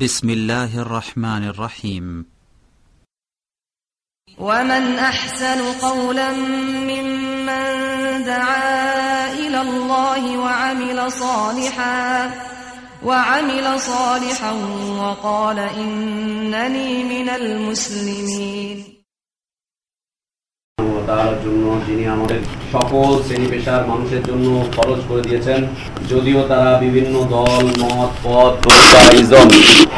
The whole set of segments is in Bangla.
بسم الله الرحمن الرحيم. ومن أحسن قولا ممن دعا إلى الله وعمل صالحا وعمل صالحا وقال إنني من المسلمين. তার জন্য যিনি আমাদের সকল শ্রেণি পেশার মানুষের জন্য খরচ করে দিয়েছেন, যদিও তারা বিভিন্ন দল, মত, পদ ইজম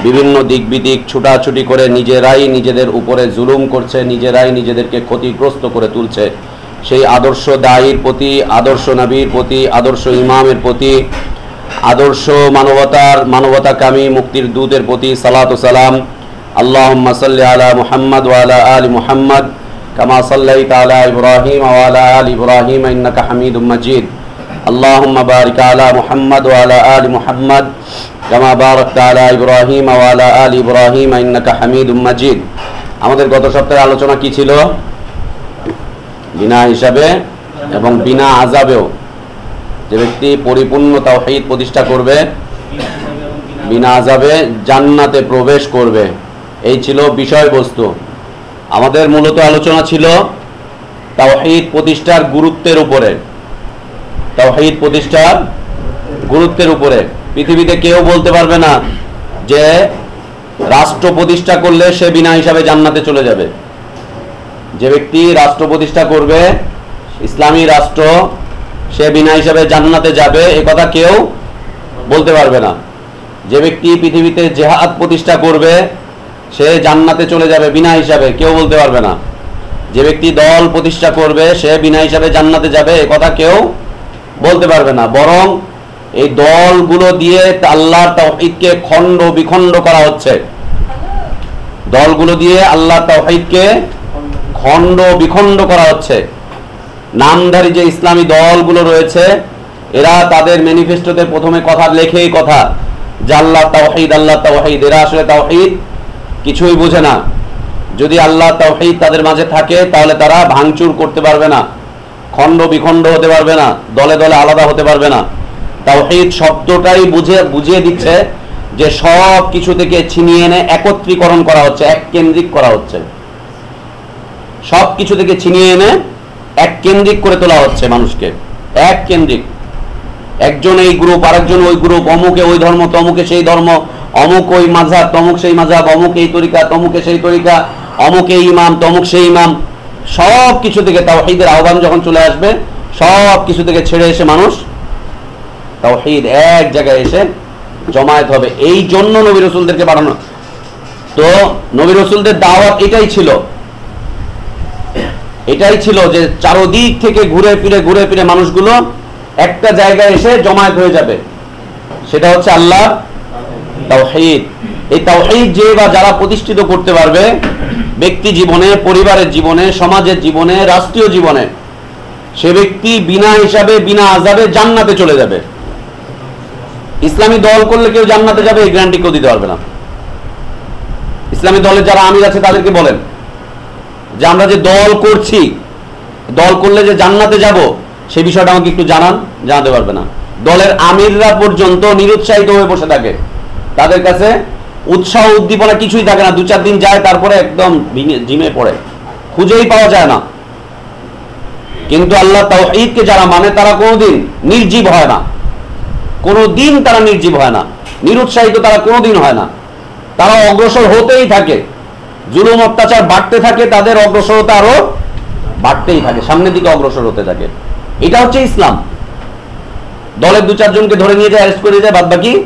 বিভিন্ন দিক বিদিক ছুটাছুটি করে নিজেরাই নিজেদের উপরে জুলুম করছে, নিজেরাই নিজেদেরকে ক্ষতিগ্রস্ত করে তুলছে। সেই আদর্শ দায়ীর প্রতি, আদর্শ নবীর প্রতি, আদর্শ ইমামের প্রতি, আদর্শ মানবতার, মানবতাকামী মুক্তির দূতের প্রতি সালাত সালাম। আল্লাহ সাল্লি আলা মুহাম্মদ ওয়ালা আলী মুহাম্মদ। كما صليت على إبراهيم وعلى آل إبراهيم إنك حميد مجيد اللهم بارك على محمد وعلى آل محمد كما باركت على إبراهيم وعلى آل إبراهيم إنك حميد مجيد আমাদের গত সপ্তাহে আলোচনা কি ছিল বিনা হিসাবে এবং বিনা আজাবেও যে ব্যক্তি পরিপূর্ণ তাওহীদ প্রতিষ্ঠা করবে বিনা আজাবে জান্নাতে প্রবেশ করবে এই ছিল বিষয়বস্তু আমাদের মূলত আলোচনা ছিল তাওহীদ প্রতিষ্ঠার গুরুত্বের উপরে। তাওহীদ প্রতিষ্ঠার গুরুত্বের উপরে। পৃথিবীতে কেউ বলতে পারবে না যে রাষ্ট্র প্রতিষ্ঠা করলে সে বিনা হিসাবে জান্নাতে চলে যাবে। যে ব্যক্তি রাষ্ট্র প্রতিষ্ঠা করবে, ইসলামী রাষ্ট্র, সে বিনা হিসাবে জান্নাতে যাবে, এ কথা কেউ বলতে পারবে না। যে ব্যক্তি পৃথিবীতে জেহাদ প্রতিষ্ঠা করবে সে জান্নাতে চলে যাবে বিনা হিসাবে, কেউ বলতে পারবে না। যে ব্যক্তি দল প্রতিষ্ঠা করবে, সে বিনা হিসাবে জান্নাতে যাবে, এ কথা কেউ বলতে পারবে না। বরং এই দলগুলো দিয়ে আল্লাহর তাওহীদকে খণ্ড বিখণ্ড করা হচ্ছে। দলগুলো দিয়ে আল্লাহ তাওহীদকে খণ্ড বিখণ্ড করা হচ্ছে। নামধারী যে ইসলামী দলগুলো রয়েছে, এরা তাদের ম্যানিফেস্টোতে প্রথমে কথা লেখেই কথা, যে আল্লাহ তাওহীদ আল্লাহ তাওহীদ এরা আসলে তাওহীদ কিছুই বোঝে না। যদি আল্লাহ তাওহীদ তাদের মাঝে থাকে, তাহলে তারা ভাঙচুর করতে পারবে না। খণ্ড বিখণ্ড হতে পারবে না, দলে দলে আলাদা হতে পারবে না। তাওহীদ শব্দটাই বুঝে, বুঝিয়ে দিচ্ছে যে সব কিছু থেকে ছিনিয়ে এনে একত্রীকরণ করা হচ্ছে এক কেন্দ্রিক করা হচ্ছে। সব কিছু থেকে ছিনিয়ে এনে এক কেন্দ্রিক করে তোলা হচ্ছে মানুষকে। এক কেন্দ্রিক একজন এই গ্রুপ, আরেকজন ওই গ্রুপ, অমুকে ওই ধর্ম, তমুকে সেই ধর্ম অমুক ওই মাঝাব তমুক সেই মাঝাব অমুক এই তরিকা, তমুকে সেই তরিকা, অমুক এই ইমাম, তমুক সেই ইমাম, সব কিছু থেকে তাওহীদের আহ্বান যখন চলে আসবে, সব কিছু থেকে ছেড়ে এসে মানুষ তাওহীদ এক জায়গায় এসে জমায়েত হবে। এই জন্য নবী রসুলদেরকে পাঠানো। তো নবী রসুলদের দাওয়াত এটাই ছিল। এটাই ছিল যে চারোদিক থেকে ঘুরে ফিরে ঘুরে ফিরে মানুষগুলো একটা জায়গায় এসে জমায়েত হয়ে যাবে। সেটা হচ্ছে আল্লাহ তাওহীদ এই তাওহীদ যে বা যারা প্রতিষ্ঠিত করতে পারবে, ব্যক্তি জীবনে, পরিবারের জীবনে, সমাজের জীবনে, রাষ্ট্রীয় জীবনে, সে ব্যক্তি বিনা হিসাবে, বিনা আজাবে জান্নাতে চলে যাবে। ইসলামী দল করলে কেউ জান্নাতে যাবে, এই গ্যারান্টি কেউ দিতে পারবে না। ইসলামী দলের যারা আমির আছে, তাদেরকে বলেন যে, আমরা যে দল করছি, দল করলে যে জান্নাতে যাব সেই বিষয়টা আমাকে একটু জানান, জানাতে পারবে না। দলের আমিররা পর্যন্ত নিরুৎসাহিত হয়ে বসে থাকে। তাদের কাছে উৎসাহ উদ্দীপনা কিছুই থাকে না। দু চার দিন যায়, তারপরে একদম জিমে পড়ে। খুঁজেই পাওয়া যায় না। কিন্তু আল্লাহ তাওহীদকে যারা মানে তারা কোনোদিন নির্জীব হয় না। কোনো দিন তারা নির্জীব হয় না। নিরুৎসাহিত তারা কোনোদিন হয় না। তারা অগ্রসর হতেই থাকে। জুলুম, অত্যাচার বাড়তে থাকে, তাদের অগ্রসরতা আরও বাড়তেই থাকে, সামনের দিকে অগ্রসর হতে থাকে। এটা হচ্ছে ইসলাম। দলের দু চারজনকে ধরে নিয়ে যায়, অ্যারেস্ট করে যায় বাদ বাকি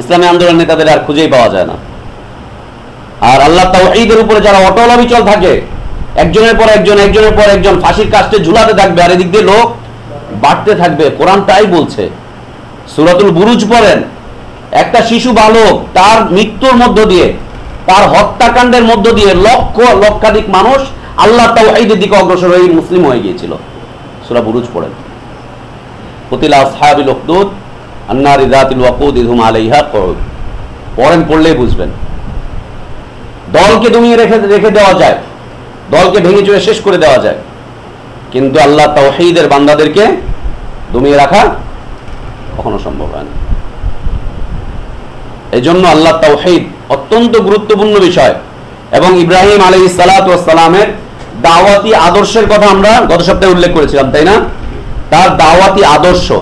ইসলামী আন্দোলন নেতাদের আর খুঁজেই পাওয়া যায় না। আর আল্লাহ তাওহীদের উপরে যারা অটল অবিচল থাকে, একজনের পর একজন, একজনের পর একজন ফাঁসির কাস্টে ঝুলাতে থাকবে, আর এদিক দিয়ে লোক বাড়তে থাকবে। কোরআন তাই বলছে, সুরাতুল বুরুজ পড়েন, একটা শিশু বালক তার মৃত্যুর মধ্য দিয়ে, তার হত্যাকাণ্ডের মধ্য দিয়ে লক্ষ লক্ষাধিক মানুষ আল্লাহ তাওহীদের দিকে অগ্রসর হয়ে মুসলিম হয়ে গিয়েছিল। সুরা বুরুজ পড়েন। আসহাবিল উখদুদ আন্নারি পড়েন, পড়লেই বুঝবেন। দলকে দমিয়ে রেখে রেখে দেওয়া যায়। দলকে ভেঙে চুরে শেষ করে দেওয়া যায়। কিন্তু আল্লাহ তাওহীদের বান্দাদেরকে দমিয়ে রাখা কখনো সম্ভব হয় না। এই জন্য আল্লাহ তাওহীদ অত্যন্ত গুরুত্বপূর্ণ বিষয়। এবং ইব্রাহিম আলী সালাতু ওয়াস সালামের দাওয়াতি আদর্শের কথা আমরা গত সপ্তাহে উল্লেখ করেছিলাম, তাই না? তার দাওয়াতি আদর্শ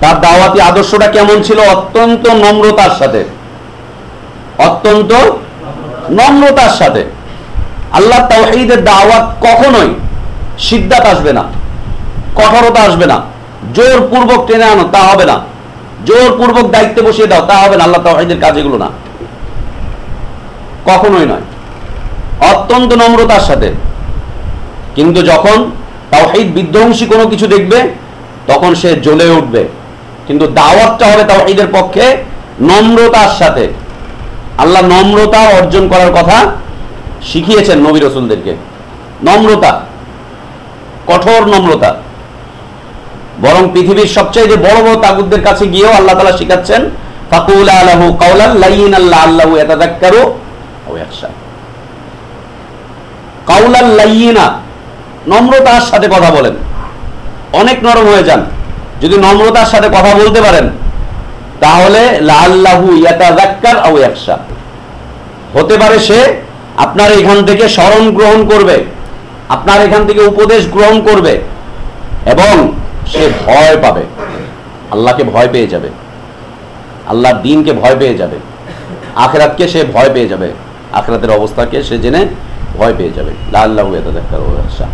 তার দাওয়াতি আদর্শটা কেমন ছিল? অত্যন্ত নম্রতার সাথে। অত্যন্ত নম্রতার সাথে। আল্লাহ তাওহীদের দাওয়াত কখনোই সিদ্ধাত আসবে না, কঠোরতা আসবে না জোর পূর্বক টেনে আনো, তা হবে না। জোর পূর্বক দায়িত্বে বসিয়ে দাও, তা হবে না, আল্লাহ তাওহীদের কাজ এগুলো না। কখনোই নয়। অত্যন্ত নম্রতার সাথে। কিন্তু যখন তাওহীদ বিধ্বংসী কোনো কিছু দেখবে, তখন সে জ্বলে উঠবে। কিন্তু দাওয়াতটা হবে তাওহীদের পক্ষে নম্রতার সাথে। আল্লাহ নম্রতা অর্জন করার কথা শিখিয়েছেন নবী রসুলদেরকে। নম্রতা, কঠোর নম্রতা। বরং পৃথিবীর সবচেয়ে যে বড় বড় তাগুদদের কাছে গিয়েও আল্লাহ তালা শিখাচ্ছেন, ফাকুল আলাহু কাউলাল লাইন আল্লাহ আল্লাহু ইয়াতাযাক্কারু আও ইয়াখশা। কাউলাল লাইয়িনা নম্রতার সাথে কথা বলেন। অনেক নরম হয়ে যান। যদি নম্রতার সাথে কথা বলতে পারেন, তাহলে লাল্লাহু ইয়াতাযাক্কার আও ইয়াখশা। হতে পারে সে আপনার এখান থেকে স্মরণ গ্রহণ করবে, আপনার এখান থেকে উপদেশ গ্রহণ করবে, এবং সে ভয় পাবে, আল্লাহকে ভয় পেয়ে যাবে, আল্লাহর দিনকে ভয় পেয়ে যাবে, আখরাতকে সে ভয় পেয়ে যাবে, আখরাতের অবস্থাকে সে জেনে ভয় পেয়ে যাবে। লাল্লাহু ইয়াতাযাক্কার আও ইয়াখশা।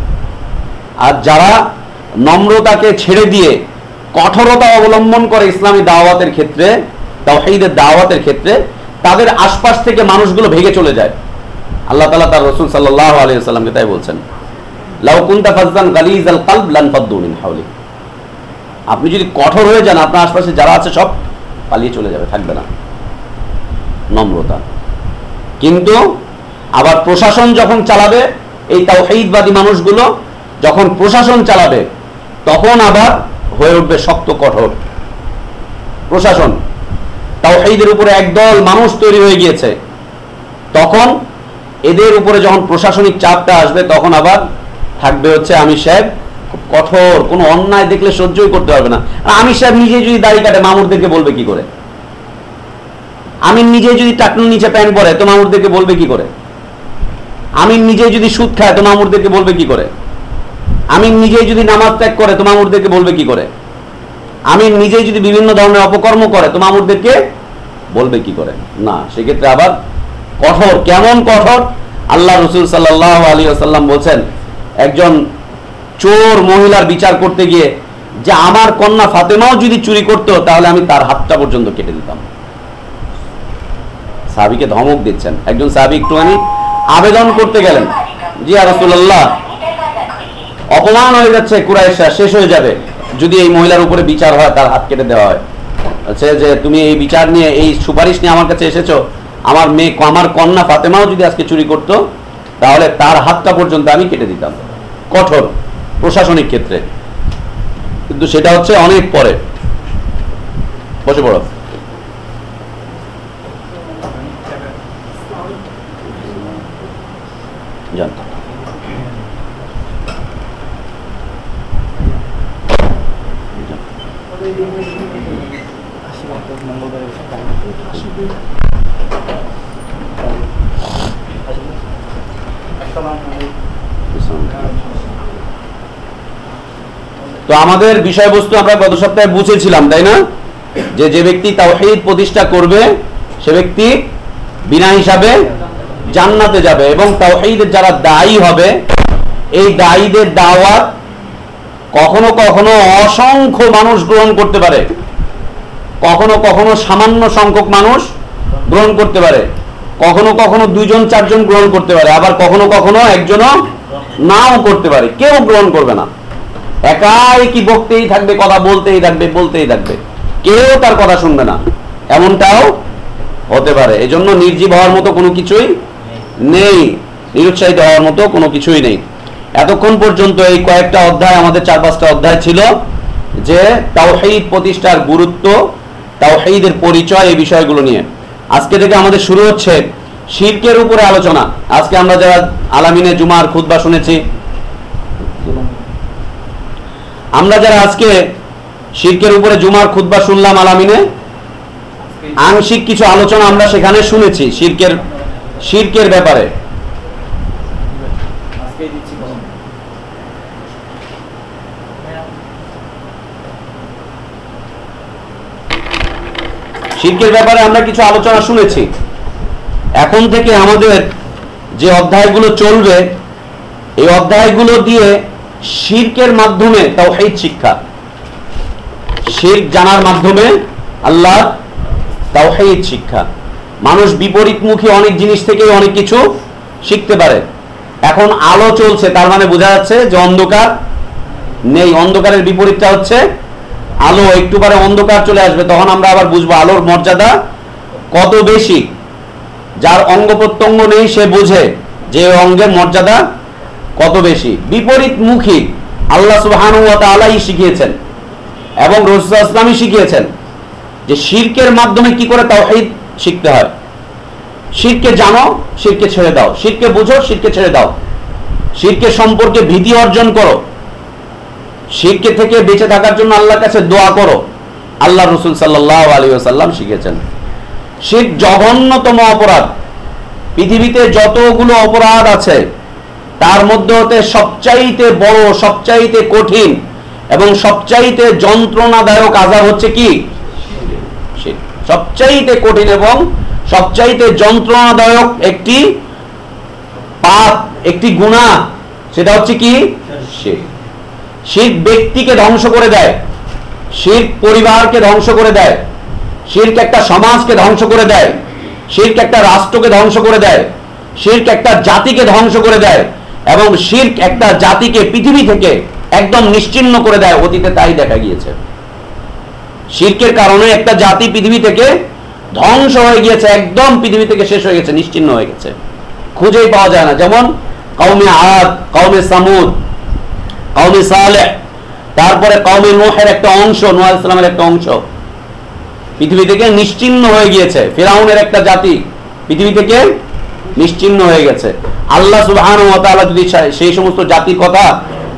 আর যারা নম্রতাকে ছেড়ে দিয়ে কঠোরতা অবলম্বন করে ইসলামী দাওয়াতের ক্ষেত্রে, তাওহীদের দাওয়াতের ক্ষেত্রে তাদের আশপাশ থেকে মানুষগুলো ভেঙে চলে যায়। আল্লাহ তালা তার রাসূল আলাইহি ওয়াসাল্লামকে তাই বলছেন ফাদ্দু মিন হাওলি আপনি যদি কঠোর হয়ে যান, আপনার আশপাশে যারা আছে সব পালিয়ে চলে যাবে, থাকবে না। নম্রতা। কিন্তু আবার প্রশাসন যখন চালাবে, এই তাওহীদবাদী মানুষগুলো যখন প্রশাসন চালাবে, তখন আবার হয়ে উঠবে শক্ত, কঠোর। প্রশাসন, তাওহীদের উপরে একদল মানুষ তৈরি হয়ে গিয়েছে। তখন এদের উপরে যখন প্রশাসনিক চাপটা আসবে, তখন আবার থাকবে হচ্ছে আমি সাহেব খুব কঠোর, কোনো অন্যায় দেখলে সহ্যই করতে পারবে না। আর আমি সাহেব নিজে যদি দাড়ি কাটে, মামুরদেরকে বলবে কি করে? আমি নিজে যদি টাকনুর নিচে প্যান্ট পরে, তো মামুরদেরকে বলবে কি করে? আমি নিজে যদি সুদ খায়, তো মামুরদেরকে বলবে কি করে? আমি নিজেই যদি নামাজ ত্যাগ করে, তো মামুরদেরকে বলবে কি করে? আমি নিজেই যদি বিভিন্ন ধরনের অপকর্ম করে, তো মামুরদেরকে বলবে কি করে? না, সেক্ষেত্রে আবার কঠোর। কেমন কঠোর? আল্লাহ রসুল সাল্লাহ আলী আসাল্লাম বলছেন, একজন চোর মহিলার বিচার করতে গিয়ে যে আমার কন্যা ফাতেমাও যদি চুরি করতো, তাহলে আমি তার হাতটা পর্যন্ত কেটে দিতাম। সাহাবিকে ধমক দিচ্ছেন। একজন সাহাবি একটুখানি আবেদন করতে গেলেন। জি রসুল্লাহ অপমান হয়ে যাচ্ছে কুরাইশা শেষ হয়ে যাবে। যদি এই মহিলার উপরে বিচার হয়, তার হাত কেটে দেওয়া হয়। আচ্ছা যে তুমি এই বিচার নিয়ে, এই সুপারিশ নিয়ে আমার কাছে এসেছ, আমার মেয়ে, আমার কন্যা ফাতেমাও যদি আজকে চুরি করতো, তাহলে তার হাতটা পর্যন্ত আমি কেটে দিতাম। কঠোর, প্রশাসনিক ক্ষেত্রে। কিন্তু সেটা হচ্ছে অনেক পরে। বসে পড়ো। আমাদের বিষয়বস্তু আমরা গত সপ্তাহে বুঝেছিলাম, তাই না? যে যে ব্যক্তি তাওহীদ প্রতিষ্ঠা করবে, সে ব্যক্তি বিনা হিসাবে জান্নাতে যাবে এবং তাওহীদের যারা দায়ী হবে, এই দায়ীদের দাওয়াত কখনো কখনো অসংখ্য মানুষ গ্রহণ করতে পারে। কখনো কখনো সামান্য সংখ্যক মানুষ গ্রহণ করতে পারে। কখনো কখনো দুইজন, চারজন গ্রহণ করতে পারে, আবার কখনো কখনো একজনও নাও করতে পারে। কেউ গ্রহণ করবে না। একাই কি বকতেই থাকবে, কথা বলতেই থাকবে বলতেই থাকবে। কেউ তার কথা শুনবে না। এমনটাও হতে পারে। এজন্য নির্জীব হওয়ার মতো কোনো কিছুই নেই। নিরুৎসাহিত হওয়ার মতো কোনো কিছুই নেই। এতক্ষণ পর্যন্ত এই কয়েকটা অধ্যায়, আমাদের চার পাঁচটা অধ্যায় ছিল যে তাওহীদ প্রতিষ্ঠার গুরুত্ব, তাওহীদের পরিচয় এই বিষয়গুলো নিয়ে। আজকে থেকে আমাদের শুরু হচ্ছে শিরকের উপরে আলোচনা। আজকে আমরা যারা আলামিনে জুমার খুতবা শুনেছি আমরা যারা আজকে শিরকের উপরে জুমার খুতবা শুনলাম আলামিনে, আংশিক কিছু আলোচনা আমরা সেখানে শুনেছি শিরকের শিরকের ব্যাপারে। শিরকের ব্যাপারে আমরা কিছু আলোচনা শুনেছি। এখন থেকে আমাদের যে অধ্যায়গুলো চলবে, এই অধ্যায়গুলো দিয়ে শিরকের মাধ্যমে তাওহীদ শিক্ষা। শিরক জানার মাধ্যমে আল্লাহ তাওহীদ শিক্ষা। মানুষ বিপরীতমুখী অনেক জিনিস থেকে অনেক কিছু শিখতে পারে। এখন আলো চলছে, তার মানে বোঝা যাচ্ছে যে অন্ধকার নেই। অন্ধকারের বিপরীতটা হচ্ছে আলো। একটু পরে অন্ধকার চলে আসবে, তখন আমরা আবার বুঝব আলোর মর্যাদা কত বেশি। যার অঙ্গ প্রত্যঙ্গ নেই, সে বুঝে যে অঙ্গের মর্যাদা কত বেশি? বিপরীত মুখী আল্লাহ সুবহান শিখিয়েছেন এবং রসুল শিখিয়েছেন যে শিরকের মাধ্যমে কি করে তাওহীদ শিখতে হয়। শিরকে জানো, শিরকে ছেড়ে দাও। শিরকে বুঝো, শিরকে ছেড়ে দাও। শিরকে সম্পর্কে ভীতি অর্জন করো। শিরকে থেকে বেঁচে থাকার জন্য আল্লাহর কাছে দোয়া করো। আল্লাহ রসুল সাল্লাহ আলী সাল্লাম শিখেছেন শির জঘন্যতম অপরাধ। পৃথিবীতে যতগুলো অপরাধ আছে তার মধ্যে হতে সবচাইতে বড়, সবচাইতে কঠিন এবং সবচাইতে যন্ত্রণাদায়ক আজাব হচ্ছে কি? সবচাইতে কঠিন এবং সবচাইতে যন্ত্রণাদায়ক একটি পাপ, একটি গুণা, সেটা হচ্ছে কি। শির ব্যক্তিকে ধ্বংস করে দেয় শির পরিবারকে ধ্বংস করে দেয় শির্ক একটা সমাজকে ধ্বংস করে দেয় শির্ক একটা রাষ্ট্রকে ধ্বংস করে দেয় শির্ক একটা জাতিকে ধ্বংস করে দেয় এবং শির্ক একটা জাতিকে পৃথিবী থেকে একদম নিশ্চিহ্ন করে দেয়, অতীতে তাই দেখা গিয়েছে। শির্কের কারণে একটা জাতি পৃথিবী থেকে ধ্বংস হয়ে গিয়েছে, একদম পৃথিবী থেকে শেষ হয়ে গেছে নিশ্চিহ্ন হয়ে গেছে। খুঁজেই পাওয়া যায় না। যেমন কৌমে আদ কৌমে সামুদ কৌমে সালেহ তারপরে কৌমে নোহের একটা অংশ নোয়াল ইসলামের একটা অংশ। পৃথিবী থেকে নিশ্চিহ্ন হয়ে গিয়েছে। ফেরাউনের একটা জাতি পৃথিবী থেকে নিশ্চিহ্ন হয়ে গেছে। আল্লাহ সুবহান যদি সেই সমস্ত জাতির কথা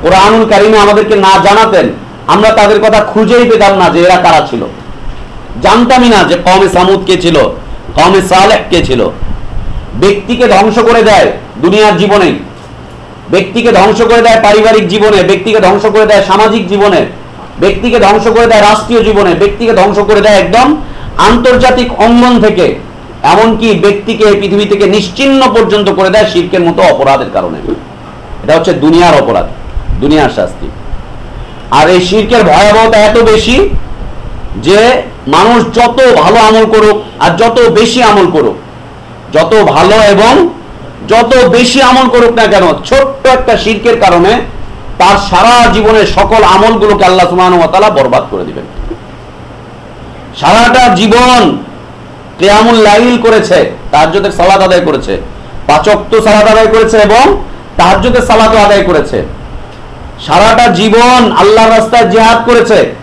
কোরআনুল কারিমে আমাদেরকে না জানাতেন, আমরা তাদের কথা খুঁজেই পেতাম না যে এরা কারা ছিল। জানতামই না যে কমে সামুদ কে ছিল কমে সালেহ কে ছিল। ব্যক্তিকে ধ্বংস করে দেয় দুনিয়ার জীবনে, ব্যক্তিকে ধ্বংস করে দেয় পারিবারিক জীবনে, ব্যক্তিকে ধ্বংস করে দেয় সামাজিক জীবনে, ব্যক্তিকে ধ্বংস করে দেয় রাষ্ট্রীয় জীবনে, ব্যক্তিকে ধ্বংস করে দেয় একদম আন্তর্জাতিক অঙ্গন থেকে। এমনকি ব্যক্তিকে পৃথিবী থেকে নিশ্চিহ্ন পর্যন্ত করে দেয় শিল্পের মতো অপরাধের কারণে। এটা হচ্ছে দুনিয়ার অপরাধ, দুনিয়ার শাস্তি। আর এই শির্কের ভয়াবহতা এত বেশি যে মানুষ যত ভালো আমল করুক আর যত বেশি আমল করুক, যত ভালো এবং যত বেশি আমল করুক না কেন, ছোট্ট একটা শির্কের কারণে তার সারা জীবনের সকল আমলগুলোকে আল্লাহ তাআলা বরবাদ করে দিবেন। সারাটা জীবন কেয়ামুল লাইল করেছে, তাহাজ্জুদের সালাত আদায় করেছে। পাঁচক্ত সালাত আদায় করেছে এবং তাহাজ্জুদের সালাত আদায় করেছে। সারাটা জীবন রাস্তায় করেছে।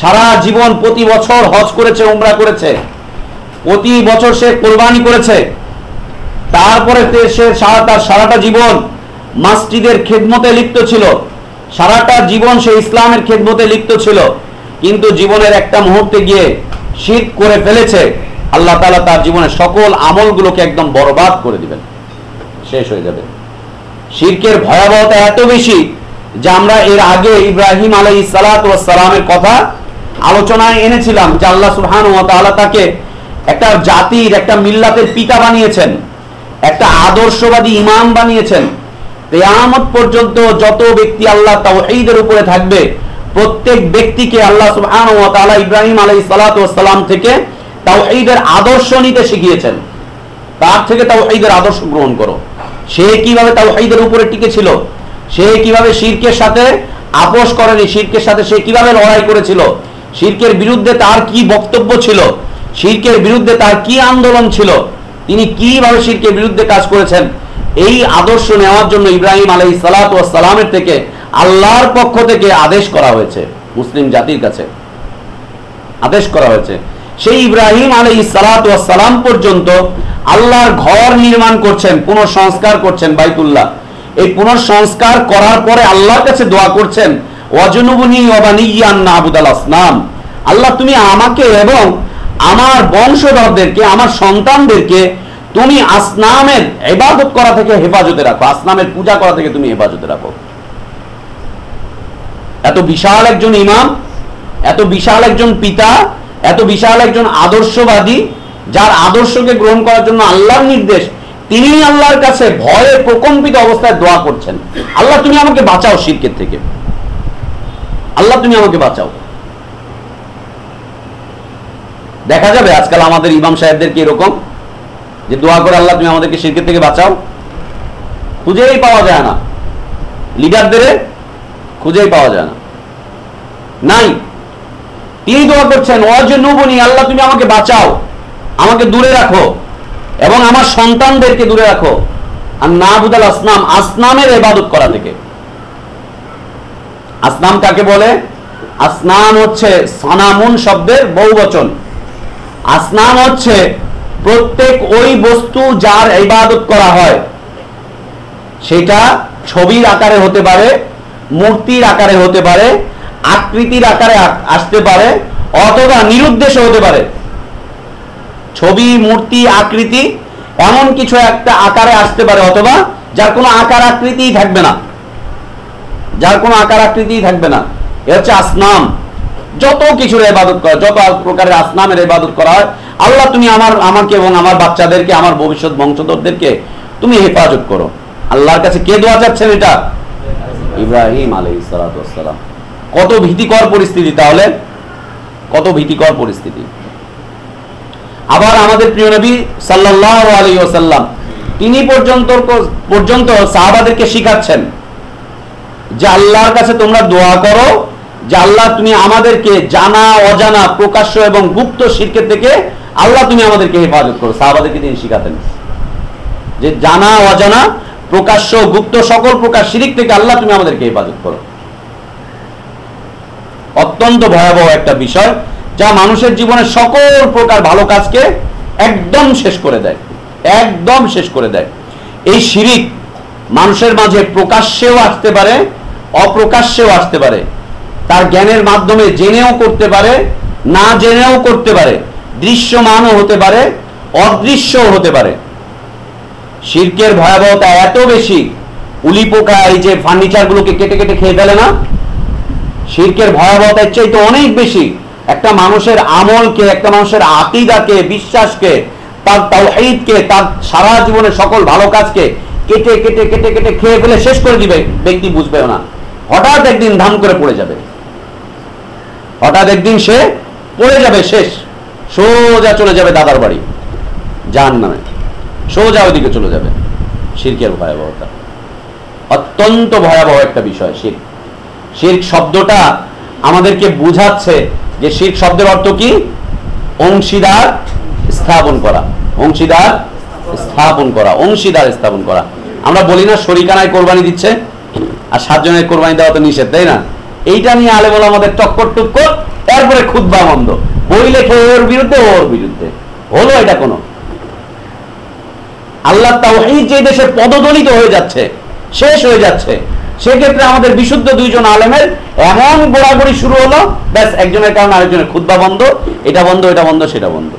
সারা জীবন প্রতি বছর হজ করেছে, উমরা করেছে। প্রতি বছর সে কোরবানি করেছে। তারপরে সে সারা তার সারাটা জীবন মাসজিদের খেদমতে লিপ্ত ছিল। সারাটা জীবন সে ইসলামের খেদমতে লিপ্ত ছিল। কিন্তু জীবনের একটা মুহূর্তে গিয়ে শীত করে ফেলেছে। আল্লাহ তাআলা তার জীবনের সকল আমলগুলোকে একদম বরবাদ করে দিবেন। শেষ হয়ে যাবে। শিরকের ভয়াবহতা এত বেশি যে আমরা এর আগে ইব্রাহিম আলাই সালামের কথা আলোচনায় এনেছিলাম যে আল্লাহ সুবহান তাআলা তাকে একটা জাতির, একটা মিল্লাতের পিতা বানিয়েছেন, একটা আদর্শবাদী ইমাম বানিয়েছেন। কেয়ামত পর্যন্ত যত ব্যক্তি আল্লাহ তাওহীদের উপরে থাকবে, প্রত্যেক ব্যক্তিকে আল্লাহ সুবহানাহু ওয়া তাআলা ইব্রাহিম আলাইহিস সালাতু ওয়াস সালাম থেকে তাওহীদের আদর্শ নিতে শিখিয়েছেন। তার থেকে তাওহীদের আদর্শ গ্রহণ করো। সে কীভাবে তাওহীদের উপরে টিকে ছিল সে কীভাবে শিরকের সাথে আপোষ করেনি? শিরকের সাথে সে কীভাবে লড়াই করেছিল? শিরকের বিরুদ্ধে তার কি বক্তব্য ছিল? শিরকের বিরুদ্ধে তার কি আন্দোলন ছিল? তিনি কীভাবে শিরকের বিরুদ্ধে কাজ করেছেন? এই আদর্শ নেওয়ার জন্য ইব্রাহিম ওয়াস সালামের থেকে আল্লাহর পক্ষ থেকে আদেশ করা হয়েছে, মুসলিম জাতির কাছে। আদেশ করা হয়েছে। সেই ইব্রাহিম আলাই সালাম পর্যন্ত আল্লাহর ঘর নির্মাণ করছেন, পুনঃসংস্কার করছেন বাইতুল্লাহ। এই পুনঃসংস্কার করার পরে আল্লাহর কাছে দোয়া করছেন আসনাম। আল্লাহ, তুমি আমাকে এবং আমার বংশধরদেরকে, আমার সন্তানদেরকে তুমি আসনামের ইবাদত করা থেকে হেফাজতে রাখো, আসনামের পূজা করা থেকে তুমি হেফাজতে রাখো। এত বিশাল একজন ইমাম, এত বিশাল একজন পিতা এত বিশাল একজন আদর্শবাদী যার আদর্শকে গ্রহণ করার জন্য আল্লাহর নির্দেশ তিনি আল্লাহর কাছে ভয়ে প্রকম্পিত অবস্থায় দোয়া করছেন। আল্লাহ, তুমি আমাকে বাঁচাও শিরকের থেকে। আল্লাহ, তুমি আমাকে বাঁচাও। দেখা যাবে আজকাল আমাদের ইমাম সাহেবদেরকে এরকম? যে দোয়া করে আল্লাহ, তুমি আমাদেরকে শিরকের থেকে বাঁচাও। খুঁজেই পাওয়া যায় না। লিডারদের খুঁজেই পাওয়া যায় না। নাই। তিনি দোয়া করছেন অজনুবনি আল্লাহ তুমি আমাকে বাঁচাও, আমাকে দূরে রাখো এবং আমার সন্তানদেরকে দূরে রাখো। আর না বুদাল আসনাম, আসনামের এবাদত করা থেকে। আসনাম কাকে বলে? আসনাম হচ্ছে সানামুন শব্দের বহুবচন। আসনাম হচ্ছে প্রত্যেক ওই বস্তু যার ইবাদত করা হয়। সেটা ছবির আকারে হতে পারে, মূর্তির আকারে হতে পারে আকৃতির আকারে আসতে পারে অথবা নিরুদ্দেশ্য হতে পারে। ছবি, মূর্তি, আকৃতি এমন কিছু একটা আকারে আসতে পারে অথবা যার কোনো আকার আকৃতিই থাকবে না। যার কোনো আকার আকৃতিই থাকবে না। এ হচ্ছে আসনাম। যত কিছুর ইবাদত করা, যত প্রকারের আসনামের ইবাদত করা হয়, আল্লাহ তুমি আমার, আমাকে এবং আমার বাচ্চাদেরকে, আমার ভবিষ্যৎ বংশধরদেরকে তুমি হেফাজত করো। আল্লাহর কাছে কে দোয়া চাচ্ছেন এটা? ইব্রাহিম আলাইহিস সালাতু সালাম। কত ভীতিকর পরিস্থিতি তাহলে? কত ভীতিকর পরিস্থিতি। আবার আমাদের প্রিয় নবী সাল্লাল্লাহু আলাইহি ওয়াসাল্লাম, তিনি পর্যন্ত পর্যন্ত সাহাবাদেরকে শিখাচ্ছেন যে আল্লাহর কাছে তোমরা দোয়া করো, যে আল্লাহ তুমি আমাদেরকে জানা, অজানা, প্রকাশ্য এবং গুপ্ত শিরকের থেকে আল্লাহ তুমি আমাদেরকে হেফাজত করো। সাহাবাদেরকে তিনি শিখাতেন যে জানা, অজানা, প্রকাশ্য, গুপ্ত সকল প্রকার শিরিক থেকে আল্লাহ তুমি আমাদেরকে হেফাজত করো। অত্যন্ত ভয়াবহ একটা বিষয়, যা মানুষের জীবনের সকল প্রকার ভালো কাজকে একদম শেষ করে দেয়, একদম শেষ করে দেয়। এই শিরিক মানুষের মাঝে প্রকাশ্যেও আসতে পারে, অপ্রকাশ্যেও আসতে পারে। তার জ্ঞানের মাধ্যমে জেনেও করতে পারে, না জেনেও করতে পারে, দৃশ্যমানও হতে পারে, অদৃশ্যও হতে পারে। শিল্পের ভয়াবহতা এত বেশি উলি পোকা এই যে ফার্নিচার গুলোকে কেটে কেটে খেয়ে ফেলে না? শিল্পের ভয়াবহতার চাইতে অনেক বেশি একটা মানুষের আমলকে, একটা মানুষের আকিদাকে, বিশ্বাসকে, তার তাওহীদকে, তার সারা জীবনের সকল ভালো কাজকে কেটে কেটে কেটে কেটে খেয়ে ফেলে শেষ করে দিবে, ব্যক্তি বুঝবেও না। হঠাৎ একদিন ধাম করে পড়ে যাবে। হঠাৎ একদিন সে পড়ে যাবে শেষ। সোজা চলে যাবে দাদার বাড়ি জাহান নামে সোজা ওদিকে চলে যাবে। শিরকের ভয়াবহতা। অত্যন্ত ভয়াবহ একটা বিষয় শির শির শব্দটা আমাদেরকে বুঝাচ্ছে যে শির শব্দের অর্থ কি? অংশীদার স্থাপন করা। অংশীদার স্থাপন করা। অংশীদার স্থাপন করা। আমরা বলি না শরিকানায় কোরবানি দিচ্ছে আর সাতজনের কোরবানি দেওয়া তো নিষেধ, তাই না? এইটা নিয়ে আলে বলে আমাদের টক্কর টুক্কর, তারপরে খুদ্া বন্ধ। বই লেখে ওর বিরুদ্ধে ওর বিরুদ্ধে। হলো এটা কোনো। আল্লাহ তাওহীদ যে দেশে পদদলিত হয়ে যাচ্ছে, শেষ হয়ে যাচ্ছে। সেক্ষেত্রে আমাদের বিশুদ্ধ দুইজন আলেমের এমন গোড়াগড়ি শুরু হলো, ব্যাস একজনের কারণে আরেকজনের খুদ্া বন্ধ, এটা বন্ধ এটা বন্ধ, সেটা বন্ধ।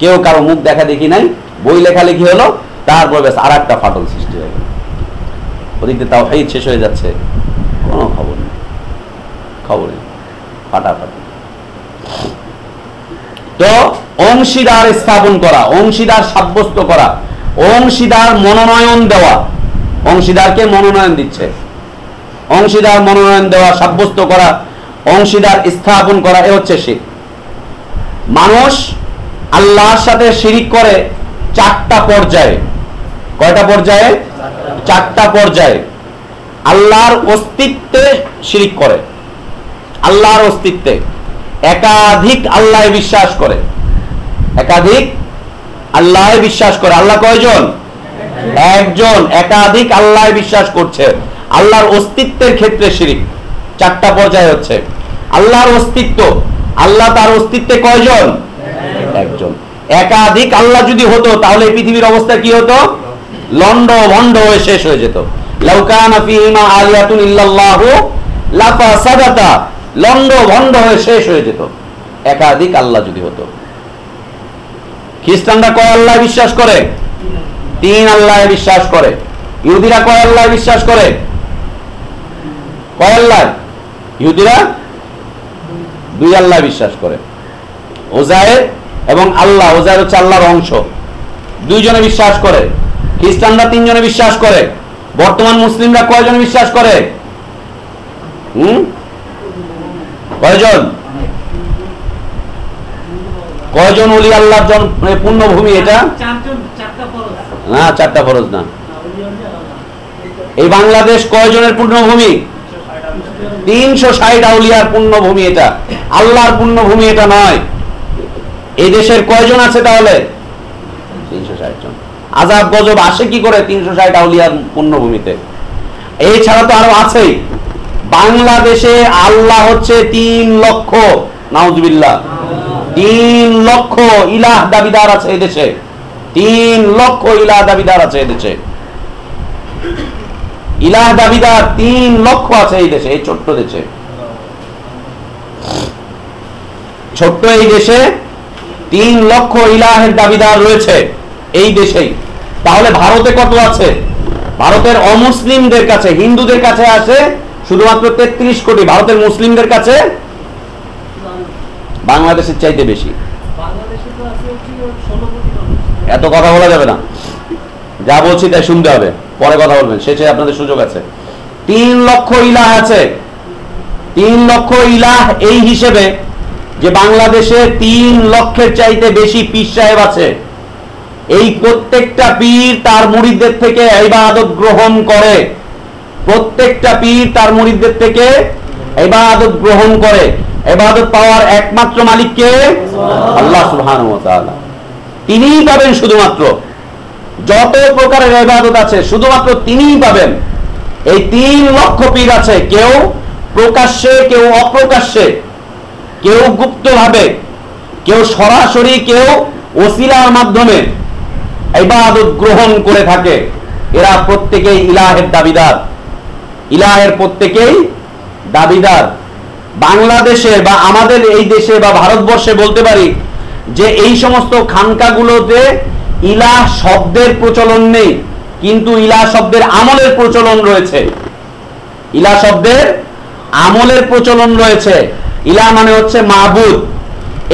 কেউ কারও মুখ দেখা দেখি নাই, বই লেখালেখি হলো, তারপর ব্যাস আর একটা ফাটল সৃষ্টি হয়ে ওদিকে তাও হাইদ শেষ হয়ে যাচ্ছে, কোনো খবর নেই। খবর নেই, ফাটাফাটি। তো অংশীদার স্থাপন করা, অংশীদার সাব্যস্ত করা, অংশীদার মনোনয়ন দেওয়া। অংশীদারকে মনোনয়ন দিচ্ছে। অংশীদার মনোনয়ন দেওয়া, সাব্যস্ত করা, অংশীদার স্থাপন করা, এ হচ্ছে শিখ মানুষ আল্লাহর সাথে শিরিক করে চারটা পর্যায়ে। কয়টা পর্যায়ে? চারটা পর্যায়ে। আল্লাহর অস্তিত্বে শিরিক করে। আল্লাহর অস্তিত্বে। একাধিক আল্লাহ বিশ্বাস করে। একাধিক আল্লাহ বিশ্বাস করে। আল্লাহ কয়জন? একজন। একাধিক আল্লাহ বিশ্বাস করছে। আল্লাহর অস্তিত্বের ক্ষেত্রে শিরিক। চারটা পর্যায়ে হচ্ছে। আল্লাহর অস্তিত্ব। আল্লাহ তার অস্তিত্বে কয়জন? একজন। একাধিক আল্লাহ যদি হতো, তাহলে পৃথিবীর অবস্থা কি হতো? লন্ড ভন্ড হয়ে শেষ হয়ে যেত। লন্ড ভন্ড হয়ে শেষ হয়ে যেত। একাধিক আল্লাহ যদি হতো। খ্রিস্টানরা কয় আল্লাহ বিশ্বাস করে? তিন আল্লাহ বিশ্বাস করে। ইহুদিরা কয় আল্লাহ বিশ্বাস করে? কয় আল্লাহ? ইহুদিরা? দুই আল্লাহ বিশ্বাস করে। ওজায়ের এবং আল্লাহ ওজায়ের হচ্ছে আল্লাহর অংশ। দুইজনে বিশ্বাস করে। খ্রিস্টানরা তিনজনে বিশ্বাস করে। বর্তমান মুসলিমরা কয়জনে বিশ্বাস করে? হুম? কয়জন? কয়জন অলি আল্লাহর জন মানে পুণ্যভূমি এটা? না চারটা ফরজ না। এই বাংলাদেশ কয়জনের পুণ্যভূমি তিনশো ষাট আউলিয়ার পুণ্যভূমি এটা। আল্লাহর পুণ্যভূমি এটা নয়। এই কয়জন আছে তাহলে? তিনশো ষাট জন। আজাব গজব আসে কি করে তিনশো ষাট আউলিয়ার পুণ্যভূমিতে এছাড়া তো আরও আছেই। বাংলাদেশে আল্লাহ হচ্ছে তিন লক্ষ, নাউজবিল্লাহ। তিন লক্ষ ইলাহ দাবিদার আছে এদেশে। তিন লক্ষ ইলাহ দাবিদার আছে এদেশে। ইলাহ দাবিদার তিন লক্ষ আছে এই দেশে, এই ছোট্ট দেশে। ছোট্ট এই দেশে তিন লক্ষ ইলাহের দাবিদার রয়েছে এই দেশেই। তাহলে ভারতে কত আছে? ভারতের অমুসলিমদের কাছে, হিন্দুদের কাছে আছে শুধুমাত্র তেত্রিশ কোটি। ভারতের মুসলিমদের কাছে বাংলাদেশের চাইতে বেশি। এত কথা বলা যাবে না। যা বলছি তাই শুনতে হবে। পরে কথা বলবেন শেষে আপনাদের সুযোগ আছে। তিন লক্ষ ইলাহ আছে। তিন লক্ষ ইলাহ এই হিসেবে যে বাংলাদেশে তিন লক্ষের চাইতে বেশি পীর সাহেব আছে এই প্রত্যেকটা পীর তার মুরিদদের থেকে ইবাদত গ্রহণ করে। প্রত্যেকটা পীর তার মুরিদদের থেকে ইবাদত গ্রহণ করে। ইবাদত পাওয়ার একমাত্র মালিককে আল্লাহ সুবহানাহু ওয়া তাআলা। তিনিই পাবেন শুধুমাত্র। যত প্রকারের ইবাদত আছে, শুধুমাত্র তিনিই পাবেন। এই তিন লক্ষ পীর আছে, কেউ প্রকাশ্যে, কেউ অপ্রকাশ্যে, কেউ গুপ্তভাবে, কেউ সরাসরি, কেউ ওসিলার মাধ্যমে ইবাদত গ্রহণ করে থাকে। এরা প্রত্যেকেই ইলাহের দাবিদার। ইলাহের প্রত্যেকেই দাবিদার। বাংলাদেশে বা আমাদের এই দেশে বা ভারতবর্ষে বলতে পারি যে এই সমস্ত খানকাগুলোতে ইলাহ শব্দের প্রচলন নেই, কিন্তু ইলাহ শব্দের আমলের প্রচলন রয়েছে। ইলা শব্দের আমলের প্রচলন রয়েছে। ইলা মানে হচ্ছে মাহবুদ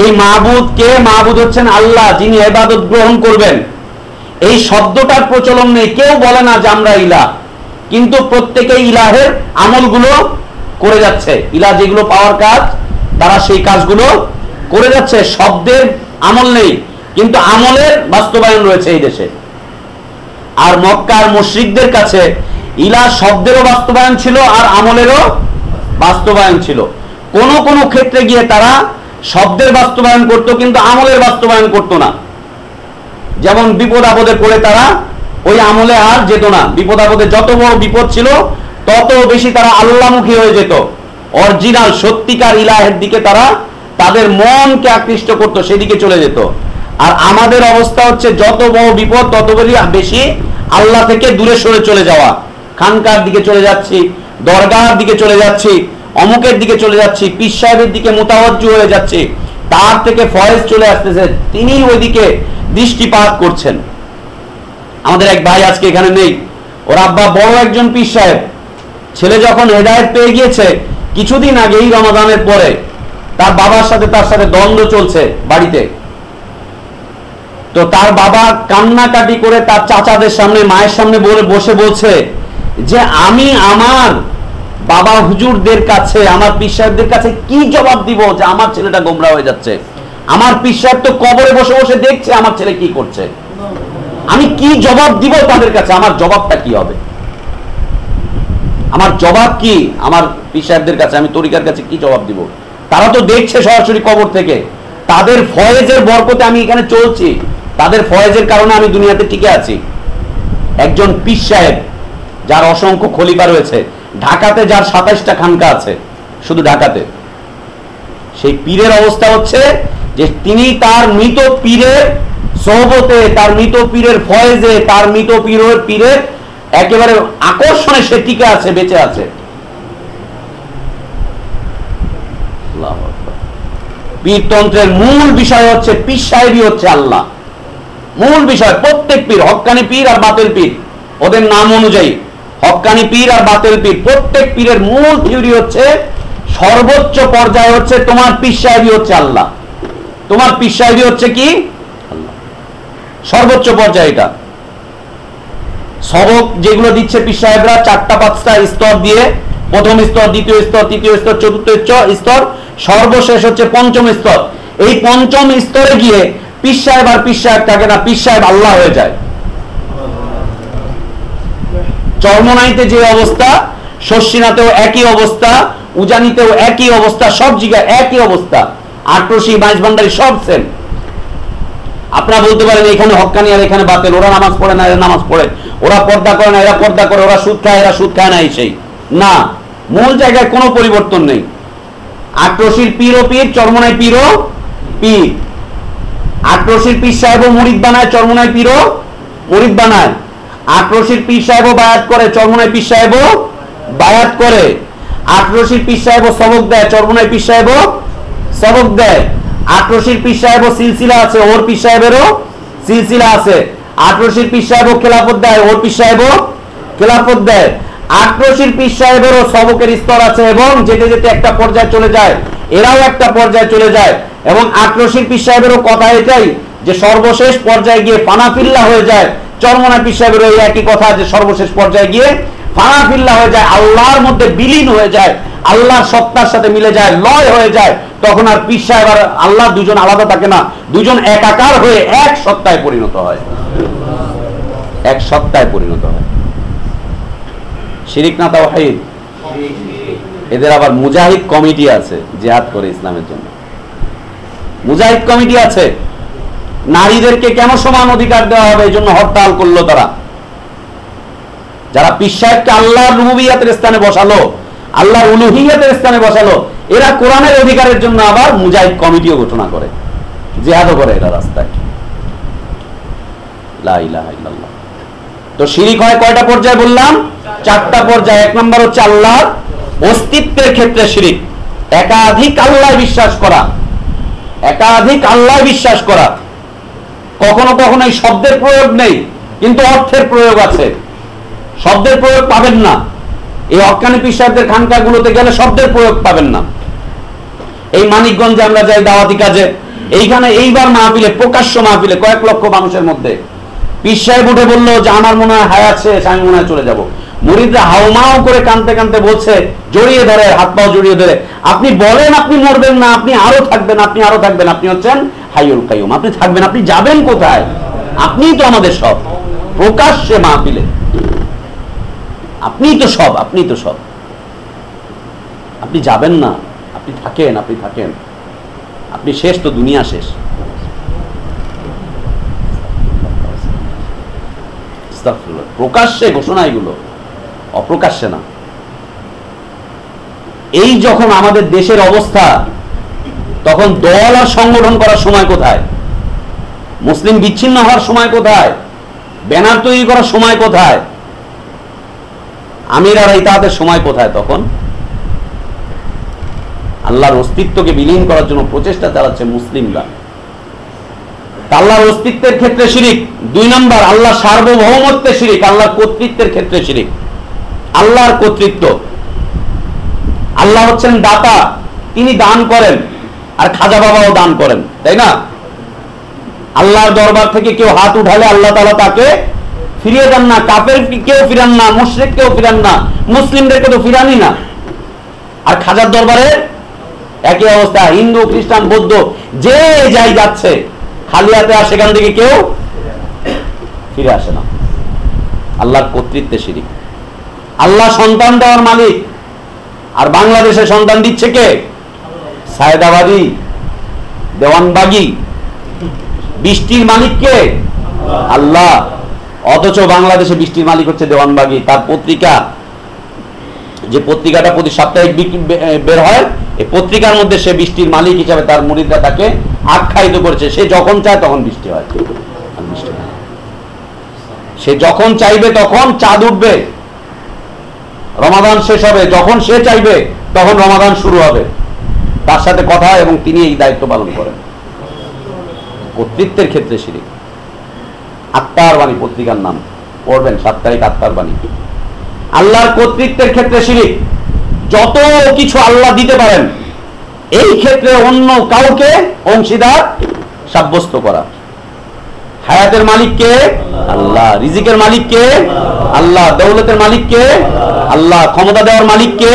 এই মাহবুদ কে? মাহবুদ হচ্ছেন আল্লাহ, যিনি এবাদত গ্রহণ করবেন। এই শব্দটার প্রচলন নেই। কেউ বলে না যে আমরা ইলা, কিন্তু প্রত্যেকে ইলাহের আমলগুলো করে যাচ্ছে। ইলা যেগুলো পাওয়ার কাজ, তারা সেই কাজগুলো করে যাচ্ছে। শব্দের আমল নেই। কিন্তু আমলের বাস্তবায়ন রয়েছে এই দেশে। আর মক্কার মুশরিকদের কাছে ইলা শব্দেরও বাস্তবায়ন ছিল আর আমলেরও বাস্তবায়ন ছিল। কোন কোন ক্ষেত্রে গিয়ে তারা শব্দের বাস্তবায়ন করত কিন্তু আমলের বাস্তবায়ন করত না। যেমন বিপদ আপদে পড়ে তারা ওই আমলে আর যেত না। বিপদ আপদে যত বড় বিপদ ছিল, তত বেশি তারা আল্লামুখী হয়ে যেত। অরিজিনাল সত্যিকার ইলাহের দিকে তারা তাদের মনকে আকৃষ্ট করত, সেদিকে চলে যেত। আর আমাদের অবস্থা হচ্ছে যত বড় বিপদ, তত বেশি আল্লাহ থেকে দূরে সরে চলে যাওয়া। খানকার দিকে চলে যাচ্ছি, দরগার দিকে চলে যাচ্ছি, অমুকের দিকে চলে যাচ্ছি, পীর সাহেবের দিকে মোতাবজ্জ হয়ে যাচ্ছি। তার থেকে ফয়েজ চলে আসতেছে তিনি ওইদিকে দৃষ্টিপাত করছেন। আমাদের এক ভাই আজকে এখানে নেই। ওর আব্বা বড় একজন পীর সাহেব। ছেলে যখন হেদায়ত পেয়ে গিয়েছে, কিছুদিন আগেই রমাদানের পরে তার বাবার সাথে তার সাথে দ্বন্দ্ব চলছে বাড়িতে। তো তার বাবা কান্নাকাটি করে তার চাচাদের সামনে, মায়ের সামনে বলে বসে বলছে যে, আমি আমার বাবা হুজুরদের কাছে, আমার পীর সাহেবদের কাছে কি জবাব দিব যে আমার ছেলেটা গোমরা হয়ে যাচ্ছে? আমার পীর সাহেব তো কবরে বসে বসে দেখছে আমার ছেলে কি করছে। আমি কি জবাব দিব তাদের কাছে? আমার জবাবটা কি হবে? আমার জবাব কি? আমার পীর সাহেবদের কাছে, আমি তরিকার কাছে কি জবাব দিব? তারা তো দেখছে সরাসরি কবর থেকে। তাদের ফয়েজের বরকতে আমি এখানে চলছি। তাদের ফয়েজের কারণে আমি দুনিয়াতে টিকে আছি। একজন পীর সাহেব, যার অসংখ্য খলিফা রয়েছে, ঢাকাতে যার সাতাইশটা খানকা আছে, শুধু ঢাকাতে। সেই পীরের অবস্থা হচ্ছে যে তিনি তার মৃত পীরের সহবতে, তার মৃত পীরের ফয়েজে, তার মৃত পীরের পীরের একেবারে আকর্ষণে সে টিকে আছে, বেঁচে আছে। পীরতন্ত্রের মূল বিষয় হচ্ছে, পীর সাহেবই হচ্ছে আল্লাহ। মূল বিষয়, প্রত্যেক পীর হক্কানি পীর আর বাতিল পীর, ওদের নাম অনুযায়ী হক্কানি পীর আর বাতিল পীর, প্রত্যেক পীরের মূল থিওরি হচ্ছে, সর্বোচ্চ পর্যায়ে হচ্ছে তোমার পীর হচ্ছে আল্লাহ। তোমার পীর হচ্ছে কি? সর্বোচ্চ পর্যায়ে এটা। সবক যেগুলো দিচ্ছে পীর সাহেবরা, চারটা, পাঁচটা স্তর দিয়ে, প্রথম স্তর, দ্বিতীয় স্তর, তৃতীয় স্তর, চতুর্থ স্তর, সর্বশেষ হচ্ছে পঞ্চম স্তর। এই পঞ্চম স্তরে গিয়ে পীর সাহেব আর সাহেব থাকে না সাহেব আল্লাহ হয়ে যায়। চর্মনাইতে যে অবস্থা, শস্যিনাতেও একই অবস্থা, উজানিতেও একই অবস্থা, সব একই অবস্থা। ভান্ডারি সব সেম আপনারা বলতে পারেন, এখানে হক্কানি আর এখানে বাতেল। ওরা নামাজ পড়ে না, এরা নামাজ পড়ে। ওরা পর্দা করে না, এরা পর্দা করে। ওরা সুদ খায়, এরা সুদ খায় না সেই। না, মূল জায়গায় কোনো পরিবর্তন নেই। আটরশির পীর ও পীর, চরমনায় পীর ও পীর। আটরশির পীর সাহেব মুরিদ বানায়, চরমনায় পীর ও মুরিদ বানায়। আটরশির পীর সাহেব বায়াত করে, চরমনায় পীর সাহেব বায়াত করে। আটরশির পীর সাহেব সবক দেয়, চরমনায় পীর সাহেব সবক দেয়। আটরশির পীর সাহেব সিলসিলা আছে, ওর পীর সাহেবেরও সিলসিলা আছে। আটরশির পীর সাহেব খেলাফত দেয়, ওর পীর সাহেব খেলাফত দেয়। আটরশির পীর সাহেবেরও সবকের স্তর আছে এবং যেতে যেতে একটা পর্যায়ে চলে যায়, এরাও একটা পর্যায়ে চলে যায়। এবং আটরশির পীর সাহেবেরও কথা এটাই যে সর্বশেষ পর্যায়ে গিয়ে ফানাফিল্লা হয়ে যায়। চরমনা পীর সাহেবেরও এই একই কথা যে সর্বশেষ পর্যায়ে গিয়ে ফানাফিল্লা হয়ে যায়, আল্লাহর মধ্যে বিলীন হয়ে যায়, আল্লাহর সত্তার সাথে মিলে যায়, লয় হয়ে যায়, তখন আর পীর সাহেব আর আল্লাহ দুজন আলাদা থাকে না। দুজন একাকার হয়ে এক সত্তায় পরিণত হয়। এক সত্তায় পরিণত হয়। শিরিক না এদের আবার মুজাহিদ কমিটি আছে জেহাদ করে ইসলামের জন্য। মুজাহিদ কমিটি আছে। নারীদেরকে কেন সমান অধিকার দেওয়া হবে? এই জন্য হরতাল করল তারা। যারা পীর সাহেবকে আল্লাহর রুবুবিয়াতের স্থানে বসালো, আল্লাহর উলুহিয়াতের স্থানে বসালো, এরা কোরআনের অধিকারের জন্য আবার মুজাহিদ কমিটিও ঘোষণা করে। জেহাদও করে এরা রাস্তায়। তো শিরিক হয় কয়টা পর্যায়ে বললাম? চারটা পর্যায়ে। এক নম্বর হচ্ছে আল্লাহর অস্তিত্বের ক্ষেত্রে শিরিক। একাধিক আল্লাহ বিশ্বাস করা। একাধিক আল্লাহ বিশ্বাস করা। কখনো কখনো এই শব্দের প্রয়োগ নেই, কিন্তু অর্থের প্রয়োগ আছে। শব্দের প্রয়োগ পাবেন না। এই অজ্ঞানী পিসাবদের খানকাগুলোতে গেলে শব্দের প্রয়োগ পাবেন না। এই মানিকগঞ্জে আমরা যাই দাওয়াতি কাজে, এইখানে এইবার মাহফিলে, প্রকাশ্য মাহফিলে, কয়েক লক্ষ মানুষের মধ্যে। পীর সাহেব উঠে বলল যে, আমার মনে হয় হায়াত শেষ, আমি মনে হয় চলে যাব। মুরিদরা হাউমাও করে কানতে কানতে বলছে, জড়িয়ে ধরে, হাত পাও জড়িয়ে ধরে। আপনি বলেন আপনি মরবেন না, আপনি আরও থাকবেন, আপনি আরও থাকবেন। আপনি হচ্ছেন হাইউল কাইয়ুম। আপনি থাকবেন, আপনি যাবেন কোথায়? আপনিই তো আমাদের সব। প্রকাশ্যে মাহফিলে। আপনিই তো সব, আপনিই তো সব। আপনি যাবেন না, আপনি থাকেন আপনি থাকেন। আপনি শেষ তো দুনিয়া শেষ। প্রকাশ্যে ঘোষণা এগুলো। অপ্রকাশ্যে না। এই যখন আমাদের দেশের অবস্থা, তখন দল আর সংগঠন করার সময় কোথায়? মুসলিম বিচ্ছিন্ন হওয়ার সময় কোথায়? ব্যানার তৈরি করার সময় কোথায়? আমির আর ইতাহাতের সময় কোথায় তখন? আল্লাহর অস্তিত্বকে বিলীন করার জন্য প্রচেষ্টা চালাচ্ছে মুসলিমরা। আল্লাহর অস্তিত্বের ক্ষেত্রে শিরিক, দুই নম্বর আল্লাহ সার্বভৌমত্বের শিরিক, আল্লাহর কর্তৃত্বের ক্ষেত্রে শিরিক। আল্লাহর কর্তৃত্ব। আল্লাহ হচ্ছেন দাতা, তিনি দান করেন, আর খাজা বাবাও দান করেন, তাই না? আল্লাহর দরবার থেকে কেউ হাত উঠালে আল্লাহ তালা তাকে ফিরিয়ে দেন না কাপের কেউ ফিরান না মুশ্রিক কেউ ফিরান না মুসলিমদেরকে তো ফিরানি না। আর খাজার দরবারে একই অবস্থা, হিন্দু, খ্রিস্টান, বৌদ্ধ, যে যাই যাচ্ছে, খালি হাতে আর সেখান থেকে কেউ ফিরে আসে না। আল্লাহর কর্তৃত্বে আল্লাহ সন্তান দেওয়ার মালিক। আর বাংলাদেশে সন্তান দিচ্ছে কে? সায়দাবাদী, দেওয়ানবাগি। বৃষ্টির মালিক কে? আল্লাহ। অথচ বাংলাদেশে বৃষ্টির মালিক হচ্ছে দেওয়ানবাগি। তার পত্রিকা, যে পত্রিকাটা প্রতি সাপ্তাহিক বের হয়, এই পত্রিকার মধ্যে সে বৃষ্টির মালিক হিসাবে তার মুরিদরা তাকে আখ্যায়িত করেছে। সে যখন চায় তখন বৃষ্টি হয়। সে যখন চাইবে তখন চাঁদ উঠবে। রমাদান শেষ হবে, যখন সে চাইবে, তখন রমাদান শুরু হবে। তার সাথে কথা এবং তিনি এই দায়িত্ব পালন করেন। কর্তৃত্বের ক্ষেত্রে শিরিক। আত্মার বাণী পত্রিকার নাম। পড়বেন সাত তারিখ আত্মার বাণী। আল্লাহর কর্তৃত্বের ক্ষেত্রে শিরিক। যত কিছু আল্লাহ দিতে পারেন, এই ক্ষেত্রে অন্য কাউকে অংশীদার সাব্যস্ত করা। হায়াতের মালিককে আল্লাহ, রিজিকের মালিককে আল্লাহ দৌলতের মালিককে আল্লাহ ক্ষমতা দেওয়ার মালিককে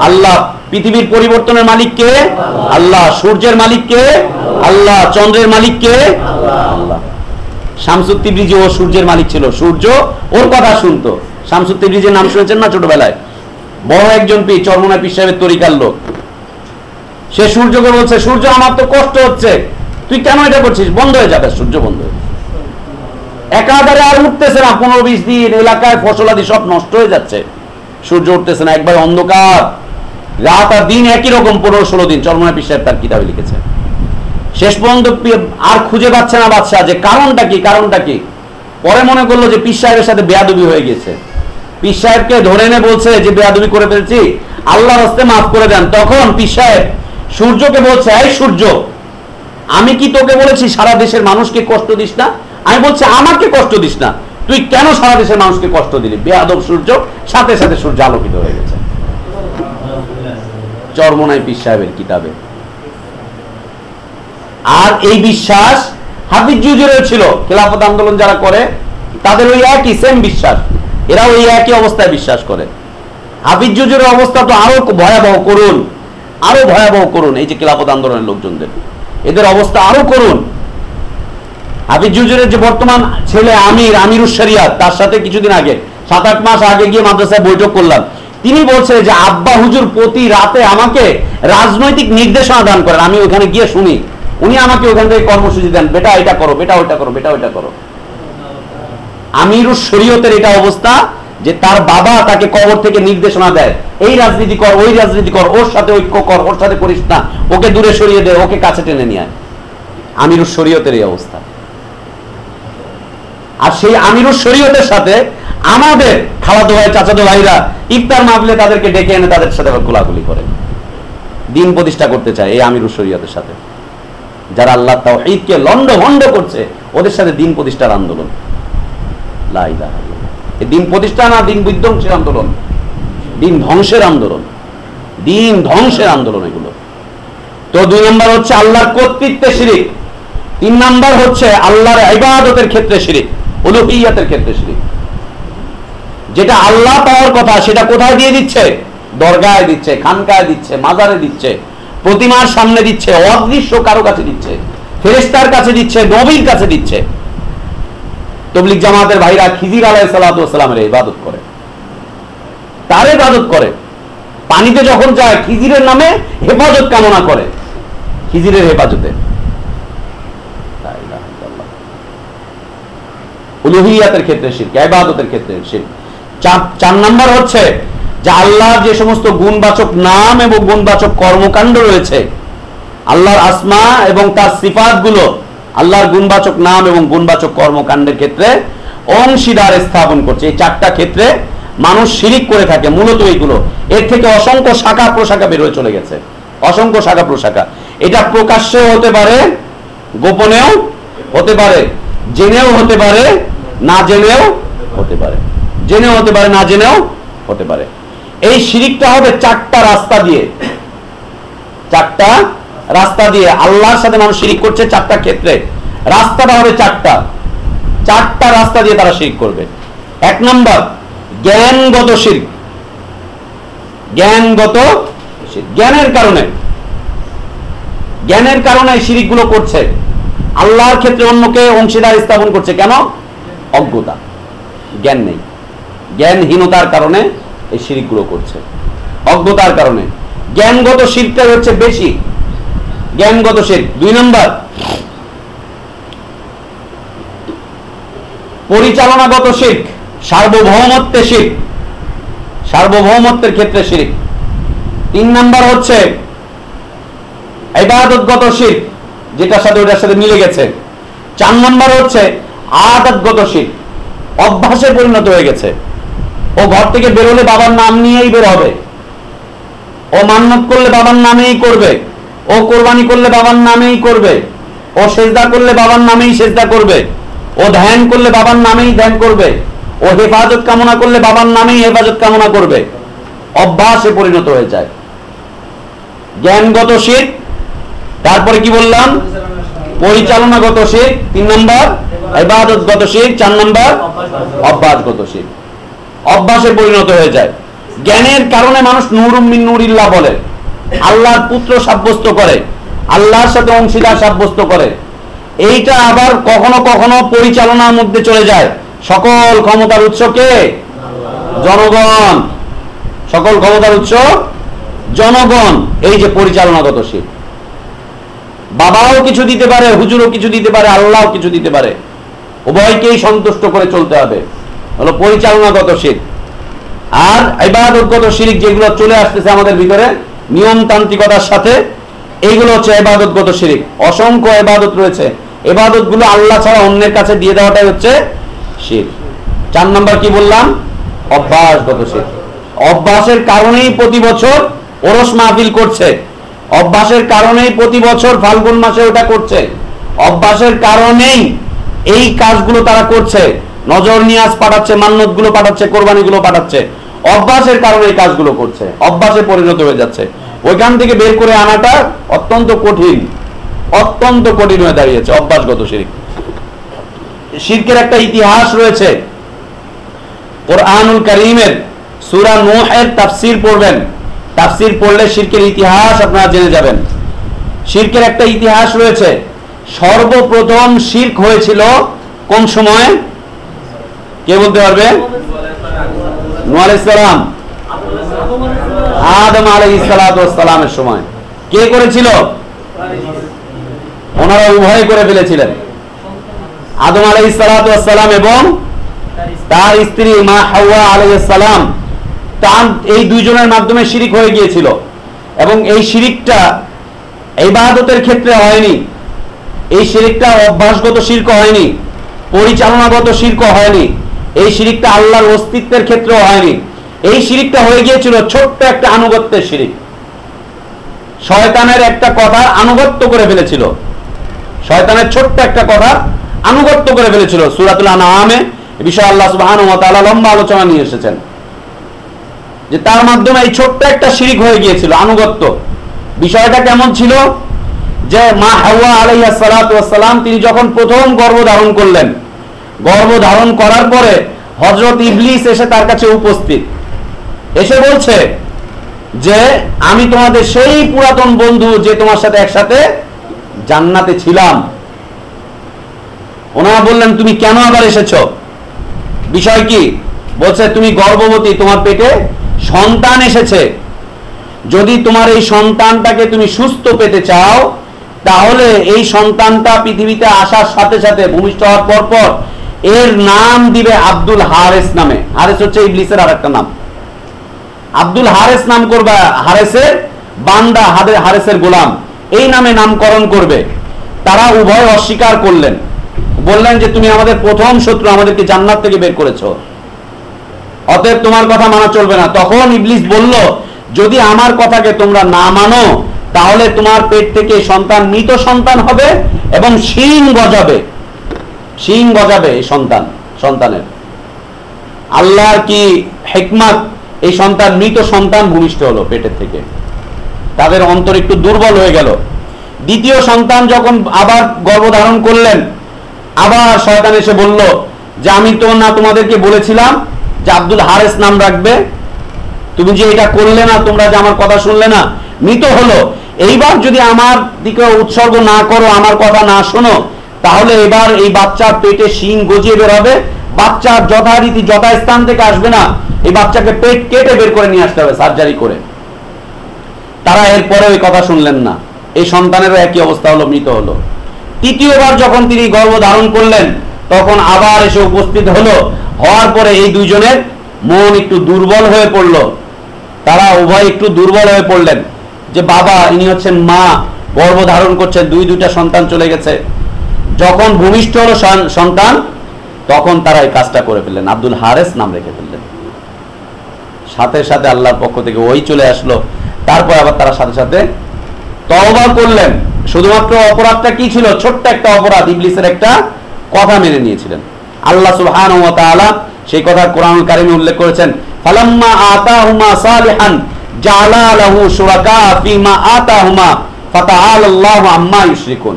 আল্লাহ পৃথিবীর পরিবর্তনের মালিককে আল্লাহ সূর্যের মালিককে আল্লাহ চন্দ্রের মালিককে ব্রিজ ও সূর্যের মালিক ছিল। সূর্য ওর কথা শুনতো। শামসুদ্দি ব্রিজের নাম শুনেছেন না ছোটবেলায়? বড় একজন পি চরমনা পীর সাহেবের তরিকার লোক। সে সূর্যকে বলছে, সূর্য, আমার তো কষ্ট হচ্ছে। তুই কেন এটা করছিস? বন্ধ হয়ে যাবে সূর্য বন্ধ হয়ে। একাধারে আর উঠতেছে না, পনেরো বিশ দিন এলাকায় ফসলাদি সব নষ্ট হয়ে যাচ্ছে। সূর্য উঠতেছে না, একবার অন্ধকার। রাত আর দিন একই রকম, পনেরো ষোলো দিন। চরমনা পীর সাহেব তার কিতাবে লিখেছে। শেষ পর্যন্ত আর খুঁজে পাচ্ছে না বাদশাহ যে কারণটা কি কারণটা কি? পরে মনে করল যে পীর সাহেবের সাথে বেয়াদবি হয়ে গেছে। পীর সাহেবকে ধরে এনে বলছে যে, বেয়াদবি করে ফেলছি, আল্লাহর হস্তে মাফ করে দেন। তখন পীর সাহেব সূর্যকে বলছে, এই সূর্য, আমি কি তোকে বলেছি সারা দেশের মানুষকে কষ্ট দিস না? আমি বলছি আমাকে কষ্ট দিস না। তুই কেন সারা দেশের মানুষকে কষ্ট দিলি? বেয়াদব সূর্য, সাথে সাথে সূর্য আলোকিত হয়ে গেছে। চরমনাই পীর সাহেবের কিতাবে। আর এই বিশ্বাস হাফিজ জুজুরের ছিল। খেলাফত আন্দোলন যারা করে, তাদের ওই একই সেম বিশ্বাস। এরা ওই একই অবস্থায় বিশ্বাস করে। হাফিজ জুজুরের অবস্থা তো আরও ভয়াবহ করুন। আরও ভয়াবহ করুন এই যে খেলাফত আন্দোলনের লোকজনদের। এদের অবস্থা আরও করুন। হাফিজ জুজুরের যে বর্তমান ছেলে আমির আমিরুস শরিয়াত, তার সাথে কিছুদিন আগে সাত আট মাস আগে গিয়ে মাদ্রাসায় বৈঠক করলাম। তিনি বলছে যে, আব্বা হুজুর প্রতি রাতে আমাকে রাজনৈতিক নির্দেশনা দান করেন। আমি ওখানে গিয়ে শুনি। উনি আমাকে ওখান থেকে কর্মসূচি দেন। বেটা, এটা করো, বেটা ওইটা করো, বেটা ওইটা করো। আমিরুস শরীয়তের এটা অবস্থা যে, তার বাবা তাকে কবর থেকে নির্দেশনা দেয়। এই রাজনীতি কর, ওই রাজনীতি কর, ওর সাথে ঐক্য কর, ওর সাথে করিস না। ওকে দূরে সরিয়ে দে, ওকে কাছে টেনে নিয়ে আয়। আমিরুস শরীয়তের এই অবস্থা। আর সেই আমিরুস শরীয়তের সাথে আমাদের খালাতো ভাই চাচাতো ভাইরা ইফতার মাহফিলে তাদেরকে ডেকে এনে তাদের সাথে গোলাগুলি করে। দিন প্রতিষ্ঠা করতে চায় এই আমিরুস শরীয়তের সাথে। যারা আল্লাহ তাওহীদকে লন্ড ভন্ড করছে, ওদের সাথে দিন প্রতিষ্ঠার আন্দোলন। দিন প্রতিষ্ঠা না, দিন বিধ্বংসের আন্দোলন। দিন ধ্বংসের আন্দোলন। দিন ধ্বংসের আন্দোলন এগুলো। তো দুই নম্বর হচ্ছে আল্লাহর কর্তৃত্বে শিরিক। তিন নাম্বার হচ্ছে আল্লাহর ইবাদতের ক্ষেত্রে শিরিক। উলুহিয়াতের ক্ষেত্রে শিরিক যেটা আল্লাহ পাওয়ার কথা, সেটা কোথায় দিয়ে দিচ্ছে? দরগায় দিচ্ছে, খানকায় দিচ্ছে, মাজারে দিচ্ছে, প্রতিমার সামনে দিচ্ছে, অদৃশ্য কারও কাছে দিচ্ছে ফেরেস্তার কাছে দিচ্ছে, নবীর কাছে দিচ্ছে। তবলিক জামাতের ভাইরা খিজির আলাই সালাতামের ইবাদত করে। তার ইবাদত করে। পানিতে যখন যায়, খিজিরের নামে হেফাজত কামনা করে। খিজিরের হেফাজতে লা ইলাহা ইল্লাল্লাহ। উলুহিয়াতের ক্ষেত্রে শিরক, ইবাদতের ক্ষেত্রে শিরক। চার নাম্বার হচ্ছে যে আল্লাহর যে সমস্ত গুণবাচক নাম এবং গুণবাচক কর্মকাণ্ড রয়েছে, আল্লাহর আসমা এবং তার সিফাতগুলো আল্লাহর গুণবাচক নাম এবং গুণবাচক কর্মকাণ্ডের ক্ষেত্রে অংশীদার স্থাপন করছে। এই চারটা ক্ষেত্রে মানুষ শিরিক করে থাকে, মূলত এইগুলো। এর থেকে অসংখ্য শাখা প্রশাখা বের হয়ে চলে গেছে। অসংখ্য শাখা প্রশাখা। এটা প্রকাশ্যেও হতে পারে, গোপনেও হতে পারে, জেনেও হতে পারে না জেনেও হতে পারে। জেনেও হতে পারে, না জেনেও হতে পারে। এই শিরিকটা হবে চারটা রাস্তা দিয়ে। চারটা রাস্তা দিয়ে আল্লাহর সাথে মানুষ শিরিক করছে চারটা ক্ষেত্রে। রাস্তাটা হবে চারটা। চারটা রাস্তা দিয়ে তারা শিরিক করবে। এক নাম্বার, জ্ঞানগত শিরিক। জ্ঞানগত জ্ঞানের কারণে। জ্ঞানের কারণে শিরিকগুলো করছে। আল্লাহর ক্ষেত্রে অন্যকে অংশীদার স্থাপন করছে। কেন? অজ্ঞতা, জ্ঞান নেই। জ্ঞানহীনতার কারণে এই শিরিকগুলো করছে। অজ্ঞতার কারণে। জ্ঞানগত শিরটাই হচ্ছে বেশি। জ্ঞানগত শির দুই নম্বর, পরিচালনাগত শিখ সার্বভৌমত্বের শিখ সার্বভৌমত্বের ক্ষেত্রে শিরিক। তিন নাম্বার হচ্ছে ইবাদতগত শিখ যেটার সাথে ওটার সাথে মিলে গেছে। চার নাম্বার হচ্ছে আদতগত শিখ অভ্যাসে পরিণত হয়ে গেছে। ও ঘর থেকে বেরোলে বাবার নাম নিয়েই বের হবে। ও মান্নত করলে বাবার নামেই করবে। ও কোরবানি করলে বাবার নামেই করবে। ও সেজদা করলে বাবার নামেই সেজদা করবে। ও ধ্যান করলে বাবার নামেই ধ্যান করবে। ও হেফাজত কামনা করলে বাবার নামেই হেফাজত কামনা করবে। অভ্যাসে পরিণত হয়ে যায়। জ্ঞানগত শিখ তারপরে কি বললাম? পরিচালনাগত শিখ তিন নম্বর ইবাদতগত শিখ চার নম্বর? অভ্যাসগত শিখ অভ্যাসে পরিণত হয়ে যায়। জ্ঞানের কারণে মানুষ নুরুমিন নুরিল্লাহ বলে। আল্লাহর পুত্র সাব্যস্ত করে। আল্লাহর সাথে অংশীদার সাব্যস্ত করে। এইটা আবার কখনো কখনো পরিচালনার মধ্যে চলে যায়। সকল ক্ষমতার উৎস কে? জনগণ। সকল ক্ষমতার উৎস? জনগণ। এই যে পরিচালনাগত শিখ বাবাও কিছু দিতে পারে, হুজুরও কিছু দিতে পারে, আল্লাহও কিছু দিতে পারে। উভয়কেই সন্তুষ্ট করে চলতে হবে। হলো পরিচালনাগত শিখ আর ইবাদতগত শিরিক যেগুলো চলে আসতেছে আমাদের ভিতরে, নিয়মতান্ত্রিকতার সাথে, এইগুলো হচ্ছে এবাদতগত শিরিক। অসংখ্য এবাদত রয়েছে। এবাদতগুলো আল্লাহ ছাড়া অন্যের কাছে দিয়ে দেওয়াটাই হচ্ছে শির। চার নম্বর কি বললাম? অভ্যাসগত শির। অভ্যাসের কারণেই প্রতি বছর ওরস মাহফিল করছে। অভ্যাসের কারণেই প্রতি বছর ফাল্গুন মাসে ওটা করছে। অভ্যাসের কারণেই এই কাজগুলো তারা করছে। নজর নিয়াজ পাঠাচ্ছে মান্নতগুলো পাঠাচ্ছে কোরবানি গুলো পাঠাচ্ছে। অভ্যাসের কারণে এই কাজগুলো করছে। অভ্যাসে পরিণত হয়ে যাচ্ছে। ওইখান থেকে বের করে আনাটা অত্যন্ত কঠিন অত্যন্ত কঠিন হয়ে দাঁড়িয়েছে অভ্যাসগত শিরিক। শিরকের একটা ইতিহাস রয়েছে। কোরআনুল করিমের সুরা নোহের তাফসির পড়বেন। তাফসির পড়লে শিরকের ইতিহাস আপনারা জেনে যাবেন। শিরকের একটা ইতিহাস রয়েছে। সর্বপ্রথম শির্ক হয়েছিল কোন সময়? কে বলতে পারবে? নোয়াল ইসলাম আদম আলাই ইসালামের সময়। কে করেছিল? ওনারা উভয় করে ফেলেছিলেন। আদম আলাই সালাম এবং তার স্ত্রী মা হাওয়া আলাইসালাম তার এই দুইজনের মাধ্যমে শিরিক হয়ে গিয়েছিল। এবং এই শিরিকটা ইবাদতের ক্ষেত্রে হয়নি। এই শিরিকটা অভ্যাসগত শির্ক হয়নি, পরিচালনাগত শির্ক হয়নি, এই শিরিকটা আল্লাহর অস্তিত্বের ক্ষেত্রেও হয়নি। এই শিরিকটা হয়ে গিয়েছিল ছোট্ট একটা আনুগত্যের শিরিক। শয়তানের একটা কথা আনুগত্য করে ফেলেছিল। শয়তানের ছোট্ট একটা কথা আনুগত্য করে ফেলেছিল। সুরাতুল আনামে বিষয়ে আল্লাহ সুবহান লম্বা আলোচনা নিয়ে এসেছেন। যে তার মাধ্যমে এই ছোট্ট একটা শিরিক হয়ে গিয়েছিল, আনুগত্য। বিষয়টা কেমন ছিল? যে মা হাওয়া সালাতু সালাম তিনি যখন প্রথম গর্ভ ধারণ করলেন, গর্ভ ধারণ করার পরে হযরত ইবলিস এসে তার কাছে উপস্থিত। এসে বলছে যে, আমি তোমাদের সেই পুরাতন বন্ধু যে তোমার সাথে একসাথে জান্নাতে ছিলাম। ওনারা বললেন, তুমি কেন আবার এসেছ? বিষয় কি? বলছে, তুমি গর্ভবতী, তোমার পেটে সন্তান এসেছে। যদি তোমার এই সন্তানটাকে তুমি সুস্থ পেতে চাও তাহলে এই সন্তানটা পৃথিবীতে আসার সাথে সাথে ভূমিষ্ঠ হওয়ার পর পর এর নাম দিবে আব্দুল হারেস নামে। হারেস হচ্ছে ইবলিসের আর একটা নাম। আব্দুল হারেস নাম করবে হারেসের বান্দা হারেসের গোলাম। এই নামে নামকরণ করবে। তারা উভয় অস্বীকার করলেন। বললেন যে, তুমি আমাদের প্রথম শত্রু, আমাদেরকে জান্নাত থেকে বের করেছ। অতএব তোমার কথা মানা চলবে না। তখন ইবলিস বলল, যদি আমার কথাকে তোমরা না মানো তাহলে তোমার পেট থেকে সন্তান মৃত সন্তান হবে এবং শিং গজাবে। শিং গজাবে এই সন্তান, সন্তানের। আল্লাহর কি হেকমাত? এই সন্তান, মৃত সন্তান ভূমিষ্ঠ হলো পেটের থেকে। তাদের অন্তর একটু দুর্বল হয়ে গেল। দ্বিতীয় সন্তান যখন আবার গর্ভধারণ করলেন, আবার শয়তান এসে বলল, যে আমি তো না তোমাদেরকে বলেছিলাম যে আব্দুল হারেস নাম রাখবে? তুমি যে এটা করলে না, তোমরা যে আমার কথা শুনলে না মৃত হলো। এইবার যদি আমার দিকে উৎসর্গ না করো, আমার কথা না শোনো, তাহলে এবার এই বাচ্চার পেটে শিং গজিয়ে বের হবে বাচ্চার যথারীতি যথাস্থান থেকে আসবে না। এই বাচ্চাকে পেট কেটে বের করে নিয়ে আসতে হবে সার্জারি করে। তারা এরপরে ওই কথা শুনলেন না। এই সন্তানেরও একই অবস্থা হলো, মৃত হলো। তৃতীয়বার যখন তিনি গর্ভ ধারণ করলেন, তখন আবার এসে উপস্থিত হলো। হওয়ার পরে এই দুইজনের মন একটু দুর্বল হয়ে পড়ল। তারা উভয় একটু দুর্বল হয়ে পড়লেন। যে বাবা, ইনি হচ্ছেন মা, গর্ভ ধারণ করছে, দুই দুইটা সন্তান চলে গেছে। যখন ভূমিষ্ঠ হলো সন্তান, তখন তারা এই কাজটা করে ফেললেন। আব্দুল হারেস নাম রেখে ফেললেন। সাথে সাথে আল্লাহর পক্ষ থেকে ওই চলে আসলো। তারপর আবার তারা সাথে সাথে তওবা করলেন। শুধুমাত্র অপরাধটা কি ছিল? ছোট্ট একটা অপরাধ, ইবলিসের একটা কথা মেনে নিয়েছিলেন। আল্লাহ তাআলা সেই কথা কোরআন কারিমে উল্লেখ করেছেন, ফালাম্মা আতাহুমা সালিহান শুরাকা ফিমা আতাহুমা আম্মা ইউশরিকুন।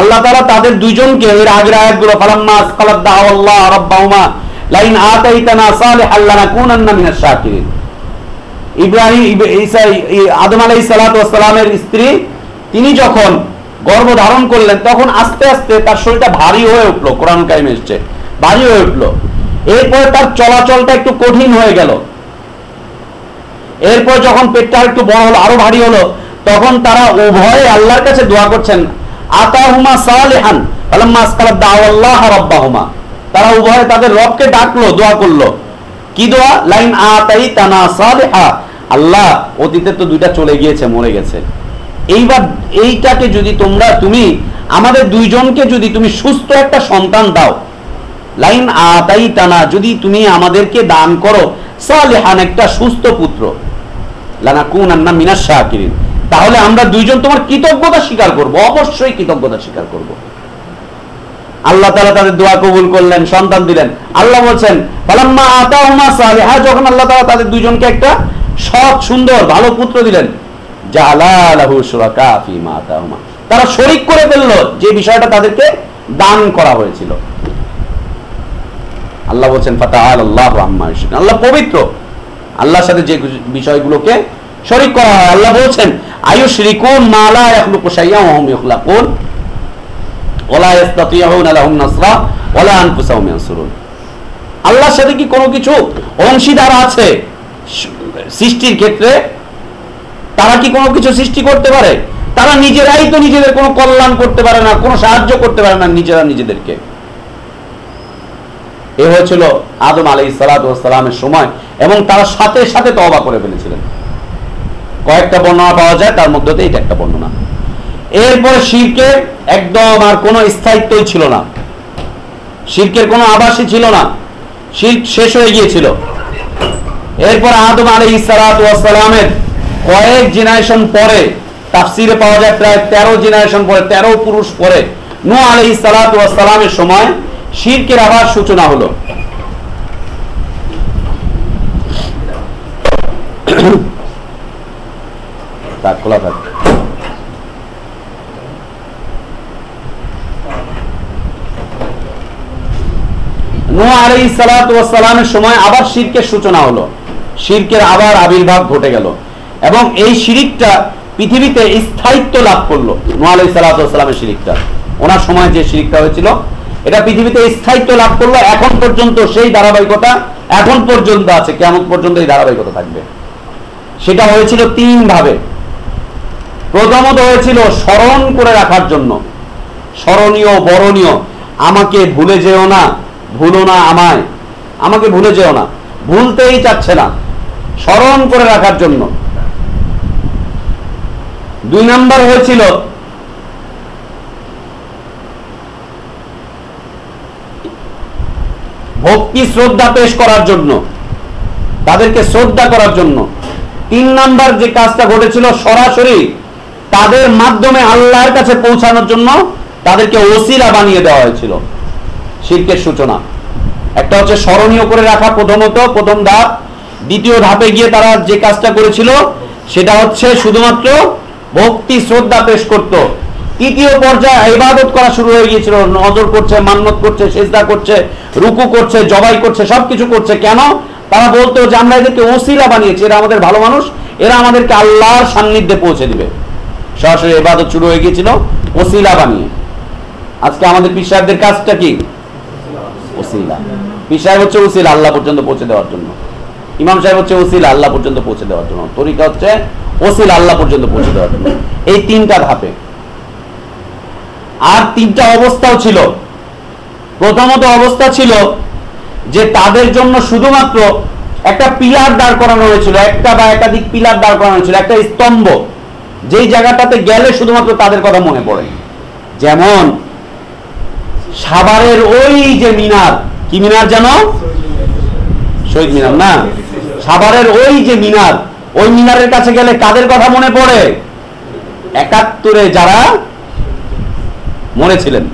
আল্লাহ তাআলা তাদের দুইজনকে এর আগের আয়াতগুলো, ফালাম্মা আসকালাত রাব্বাহুমা, লাইন আতাইতানা সালিহান লানাকুনান্না মিনাশ শাকিরিন। ইব্রাহিম ঈসা আদম আলাইহিস সালাতু স্ত্রী, তিনি যখন গর্ভ ধারণ করলেন, তখন আস্তে আস্তে তার শরীরটা ভারী হয়ে উঠল, কোরআন কাইম এসছে, ভারী হয়ে উঠল। এরপরে তার চলাচলটা একটু কঠিন হয়ে গেল। এরপর যখন পেটটা একটু বড় হলো, আরও ভারী হলো, তখন তারা উভয়ে আল্লাহর কাছে দোয়া করছেন, আতাহুমা সালিহান রাব্বাহুমা। তারা উভয়ে তাদের রবকে ডাকলো, দোয়া করল। কি দোয়া? লাইন আতাই তানা সালিহা। আল্লাহ অতীতে তো দুইটা চলে গিয়েছে, মরে গেছে। এইবার এইটাকে যদি তোমরা, তুমি, আমাদের দুইজনকে যদি তুমি সুস্থ একটা সন্তান দাও, লাইন আতাই টানা যদি তুমি আমাদেরকে দান করো সালেহান একটা সুস্থ পুত্র। তাহলে আমরা দুইজন তোমার কৃতজ্ঞতা স্বীকার করব, অবশ্যই কৃতজ্ঞতা স্বীকার করব। আল্লাহ তাআলা তাদের দোয়া কবুল করলেন, সন্তান দিলেন। আল্লাহ বলছেন যখন আল্লাহ তাআলা তাদের দুইজনকে একটা সৎ, সুন্দর, ভালো পুত্র দিলেন তারা শরিক করে ফেলল, যে বিষয়টা তাদেরকে দান করা হয়েছিল। আল্লাহ বলছেন ফাতাআল আল্লাহ আম্মা আল্লাহ পবিত্র। আল্লাহর সাথে যে বিষয়গুলোকে শরীক করা হয়, আল্লাহ বলছেন আয়ুশরিকুন মা লা ইয়াখলুকু শাইআন ওয়া হুম ইখলাকুন। ওয়ালা ইস্তাতিউনা লাহুম নাসরা ওয়ালা আনফুসাহুম ইয়ানসুরুন। আল্লাহর সাথে কি কোনো কিছু অংশীদার আছে? সৃষ্টির ক্ষেত্রে তারা কি কোনো কিছু সৃষ্টি করতে পারে? তারা নিজেরাই তো নিজেদের কোনো কল্যাণ করতে পারে না, কোনো সাহায্য করতে পারে না নিজেরা নিজেদেরকে। এ হয়েছিল আদম আলাই সালামের সময় এবং তারা সাথে সাথে তবা করে ফেলেছিলেন। কয়েকটা বর্ণনা পাওয়া যায়, তার মধ্যে এটা একটা বর্ণনা। এরপর শিরকের একদম আর কোনো স্থায়িত্বই ছিল না। শিরকের কোনো আবাসই ছিল না। শির্ক শেষ হয়ে গিয়েছিল। এরপর আদম আলী সালামের কয়েক জেনারেশন পরে, তাফসিরে পাওয়া যায় প্রায় তেরো জেনারেশন পরে, তেরো পুরুষ পরে নু আলী সালামের সময় শিরকের আবার সূচনা হলো। তাক খোলা থাক। নূহ আলাইহিস সালাতু ওয়াস সালামের সময় আবার শিরকের সূচনা হলো। শিরকের আবার আবির্ভাব ঘটে গেল এবং এই শিরিকটা পৃথিবীতে স্থায়িত্ব লাভ করল, নূহ আলাইহিস সালাতু ওয়াস সালামের শিরিকটা। ওনার সময় যে শিরিকটা হয়েছিল এটা পৃথিবীতে স্থায়িত্ব লাভ করল, এখন পর্যন্ত সেই ধারাবাহিকতা এখন পর্যন্ত আছে, কেমন পর্যন্ত এই ধারাবাহিকতা থাকবে? সেটা হয়েছিল তিন ভাবে প্রথমত হয়েছিল স্মরণ করে রাখার জন্য। স্মরণীয়, বরণীয়, আমাকে ভুলে যেও না, ভুলো না আমায়। আমাকে ভুলে যেও না, ভুলতেই চাচ্ছে না। স্মরণ করে রাখার জন্য। দুই নাম্বার হয়েছিল ভক্তি শ্রদ্ধা পেশ করার জন্য, তাদেরকে শ্রদ্ধা করার জন্য, তিন নাম্বার যে কাজটা ঘটেছিল সরাসরি তাদের মাধ্যমে আল্লাহর কাছে পৌঁছানোর জন্য তাদেরকে ওসিলা বানিয়ে দেওয়া হয়েছিল শিল্পের সূচনা। একটা হচ্ছে স্মরণীয় করে রাখা প্রথমত, প্রথম ধাপ। দ্বিতীয় ধাপে গিয়ে তারা যে কাজটা করেছিল, সেটা হচ্ছে শুধুমাত্র ভক্তি শ্রদ্ধা পেশ করত। তৃতীয় পর্যায়ে ইবাদত করা শুরু হয়ে গিয়েছিল। নজর করছে, মান্নত করছে, সেজদা করছে, রুকু করছে, জবাই করছে, সবকিছু করছে। কেন? তারা বলতো যে আমরা এদেরকে ওসিলা বানিয়েছি, এরা আমাদের ভালো মানুষ, এরা আমাদেরকে আল্লাহর সান্নিধ্যে পৌঁছে দিবে। সরাসরি ইবাদত শুরু হয়ে গিয়েছিল ওসিলা বানিয়ে। আজকে আমাদের পীর সাহেবদের কাজটা কি? ওসিলা। পীর সাহেব হচ্ছে ওসিলা আল্লাহ পর্যন্ত পৌঁছে দেওয়ার জন্য। ইমাম সাহেব হচ্ছে ওসিলা আল্লাহ পর্যন্ত পৌঁছে দেওয়ার জন্য। তরিকা হচ্ছে ওসিলা আল্লাহ পর্যন্ত পৌঁছে দেওয়ার জন্য। এই তিনটা ধাপে আর তিনটা অবস্থাও ছিল। প্রথমত অবস্থা ছিল যে তাদের জন্য শুধুমাত্র একটা পিলার দাঁড় করানো হয়েছিল, একটা বা একাধিক পিলার দাঁড় করানো হয়েছিল, একটা স্তম্ভ। যেই জায়গাটাতে গেলে শুধুমাত্র তাদের কথা মনে পড়ে। যেমন সাভারের ওই যে মিনার, কি মিনার জানো? শহীদ মিনার না? সাভারের ওই যে মিনার, ওই মিনারের কাছে গেলে কাদের কথা মনে পড়ে? একাত্তরে যারা মরেছিলেন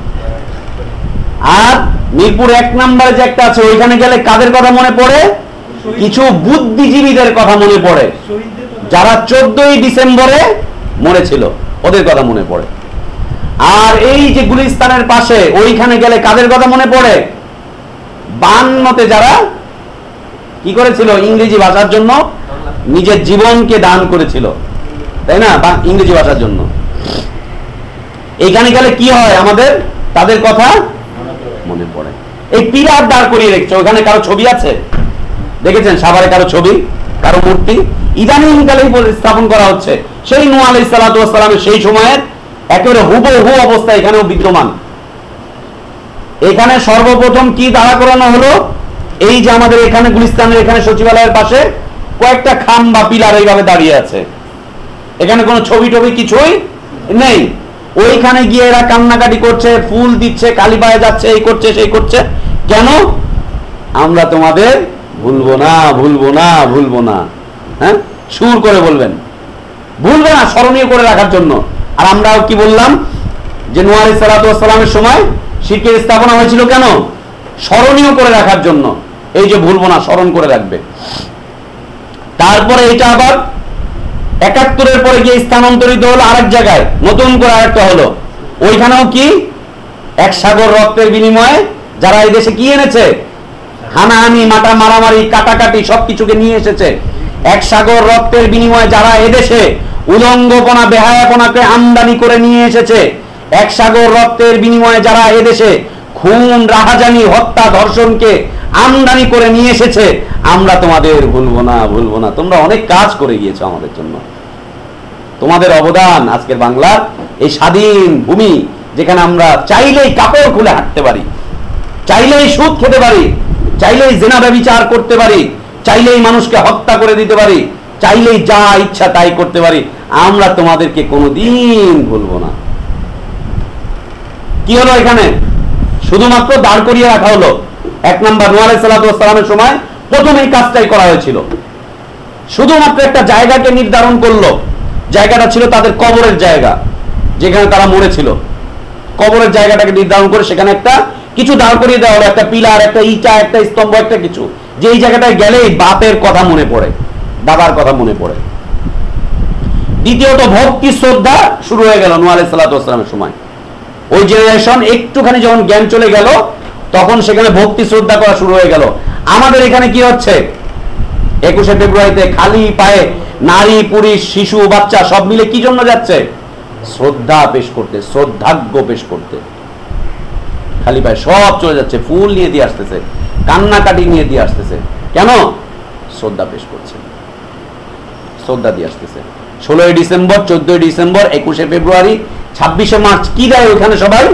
আর মিরপুর এক নম্বরে যে একটা আছে, ওইখানে গেলে কাদের কথা মনে পড়ে? কিছু বুদ্ধিজীবীদের কথা মনে পড়ে। যারা চোদ্দই ডিসেম্বরে মরেছিল ওদের কথা মনে পড়ে। আর এই যে গুলিস্তানের পাশে, ওইখানে গেলে কাদের কথা মনে পড়ে? বান্নতে যারা কি করেছিল ইংরেজি ভাষার জন্য? নিজের জীবনকে দান করেছিল। তাই না? বা ইংরেজি ভাষার জন্য। এইখানে গেলে কি হয় আমাদের? তাদের কথা মনে পড়ে। এই পিলার দাঁড় করিয়ে রেখেছে। ওখানে কারও ছবি আছে? দেখেছেন? সাভারে কারও ছবি? কারও মূর্তি? ইদানিং কালেই স্থাপন করা হচ্ছে। সেই নু আলাই সালাতামের সেই সময়ের একেবারে হুবহু অবস্থা এখানেও বিদ্যমান। এখানে সর্বপ্রথম কি দাঁড়া করানো হলো? এই যে আমাদের এখানে গুলিস্তানের এখানে সচিবালয়ের পাশে কয়েকটা খাম বা পিলার এইভাবে দাঁড়িয়ে আছে। এখানে কোনো ছবি টবি কিছুই নেই। ওইখানে গিয়ে এরা কান্নাকাটি করছে, ফুল দিচ্ছে, কালী পায়ে যাচ্ছে, এই করছে, সেই করছে। কেন? আমরা তোমাদের ভুলবো না ভুলবো না ভুলবো না। হ্যাঁ? সুর করে বলবেন। ভুলবে না, স্মরণীয় করে রাখার জন্য। আর আমরাও কি বললাম? যে নোয়ারি সালাতামের সময় শিরকের স্থাপনা হয়েছিল কেন? স্মরণীয় করে রাখার জন্য। এই যে ভুলবো না, স্মরণ করে রাখবে। তারপরে এটা আবার একাত্তরের পরে গিয়ে স্থানান্তরিত হলো আরেক জায়গায়, নতুন করে আরেকটা হলো। ওইখানেও কি? এক সাগর রক্তের বিনিময়ে যারা এই দেশে কি এনেছে? হানাহানি, মাটা মারামারি, কাটাকাটি সবকিছুকে নিয়ে এসেছে। এক সাগর রক্তের বিনিময়ে যারা এদেশে উলঙ্গপনা, বেহায়াপনাকে আমদানি করে নিয়ে এসেছে, এক সাগর রক্তের বিনিময়ে যারা এদেশে খুন, রাহাজানি, হত্যা, ধর্ষণকে আমদানি করে নিয়ে এসেছে। আমরা তোমাদের ভুলবো না ভুলবো না। তোমরা অনেক কাজ করে গিয়েছো আমাদের জন্য। তোমাদের অবদান আজকের বাংলার এই স্বাধীন ভূমি, যেখানে আমরা চাইলেই কাপড় খুলে হাঁটতে পারি, চাইলেই সুদ খেতে পারি, চাইলেই জেনা ব্যবিচার করতে পারি, চাইলেই মানুষকে হত্যা করে দিতে পারি, চাইলেই যা ইচ্ছা তাই করতে পারি, আমরা তোমাদেরকে কোনোদিন ভুলবো না। কি হলো এখানে? শুধুমাত্র দাঁড় করিয়ে রাখা হলো। এক নম্বর নোয়াল সালামের সময় প্রথম এই কাজটাই করা হয়েছিল। শুধুমাত্র একটা জায়গাকে নির্ধারণ করল। জায়গাটা ছিল তাদের কবরের জায়গা, যেখানে তারা মরেছিল। কবরের জায়গাটাকে নির্ধারণ করে সেখানে একটা কিছু দাঁড় করিয়ে দেওয়া হলো, একটা পিলার, একটা ইটা, একটা স্তম্ভ, একটা কিছু। যে এই জায়গাটায় গেলেই বাপের কথা মনে পড়ে, বাবার কথা মনে পড়ে। দ্বিতীয়ত ভক্তি, শ্রদ্ধা শুরু হয়ে গেল নোয়াল সালাতামের সময়। ওই জেনারেশন একটুখানি যখন জ্ঞান চলে গেল, তখন সেখানে ভক্তি শ্রদ্ধা করা শুরু হয়ে গেল। আমাদের এখানে কি হচ্ছে? একুশে ফেব্রুয়ারিতে খালি পায়ে নারী, পুরুষ, শিশু, বাচ্চা সব মিলে কি জন্য যাচ্ছে? শ্রদ্ধা পেশ করতে, শ্রদ্ধাজ্ঞ পেশ করতে। খালি পায়ে সব চলে যাচ্ছে, ফুল নিয়ে দিয়ে আসতেছে, কান্নাকাটি নিয়ে দিয়ে আসতেছে। কেন? শ্রদ্ধা পেশ করছে। শ্রদ্ধা দিয়ে আসতেছে। ষোলোই ডিসেম্বর, চোদ্দই ডিসেম্বর, একুশে ফেব্রুয়ারি ছাব্বিশে মার্চ কি দেয় ওখানে সবাই?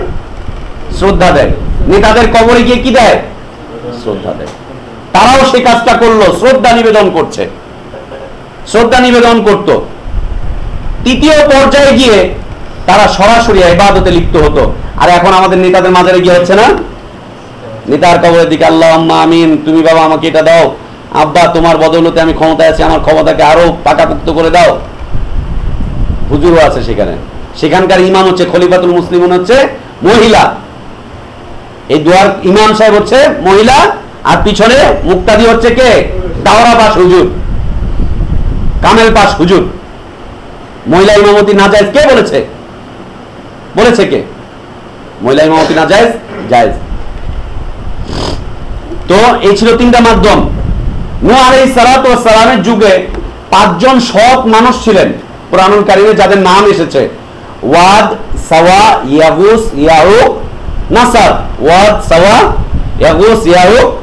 শ্রদ্ধা দেয়। নেতাদের কবরে গিয়ে কি দেয়? শ্রদ্ধা দেয়। তারাও সে কাজটা করল, শ্রদ্ধা নিবেদন করছে। শ্রদ্ধা নিবেদন করত। তৃতীয় পর্যায়ে গিয়ে তারা সরাসরি ইবাদতে লিপ্ত হতো। আর এখন আমাদের নেতাদের মাঝারে গিয়ে হচ্ছে না? নেতার কবরের দিকে আল্লাহ আম্মা আমিন, তুমি বাবা আমাকে এটা দাও। আব্বা, তোমার বদৌলতে আমি ক্ষমতায় আছি, আমার ক্ষমতাকে আরও পাকাপুক্ত করে দাও। হুজুরও আছে সেখানে। সেখানকার ইমাম হচ্ছে খলিফাতুল মুসলিম হচ্ছে মহিলা। এই দুয়ার ইমাম সাহেব হচ্ছে মহিলা, আর পিছনে মুক্তাদি হচ্ছে কে? দাওরা পাস হুজুর, কামেল পাস হুজুর। মহিলা ইমামতি জায়েজ কে বলেছে? বলেছে কে? মহিলা ইমামতি জায়েজ জায়েজ। তো এই ছিল তিনটা মাধ্যম। নূহ আলাইহিস সালাতু ওয়াস সালামের যুগে পাঁচজন সৎ মানুষ ছিলেন কোরআনুল কারিমে, যাদের নাম এসেছে। ওয়াদ, সাওয়া, ইয়াগুস ইয়াউক নাসার। ওয়াদ, সাওয়া, ইয়াগুস ইয়াউক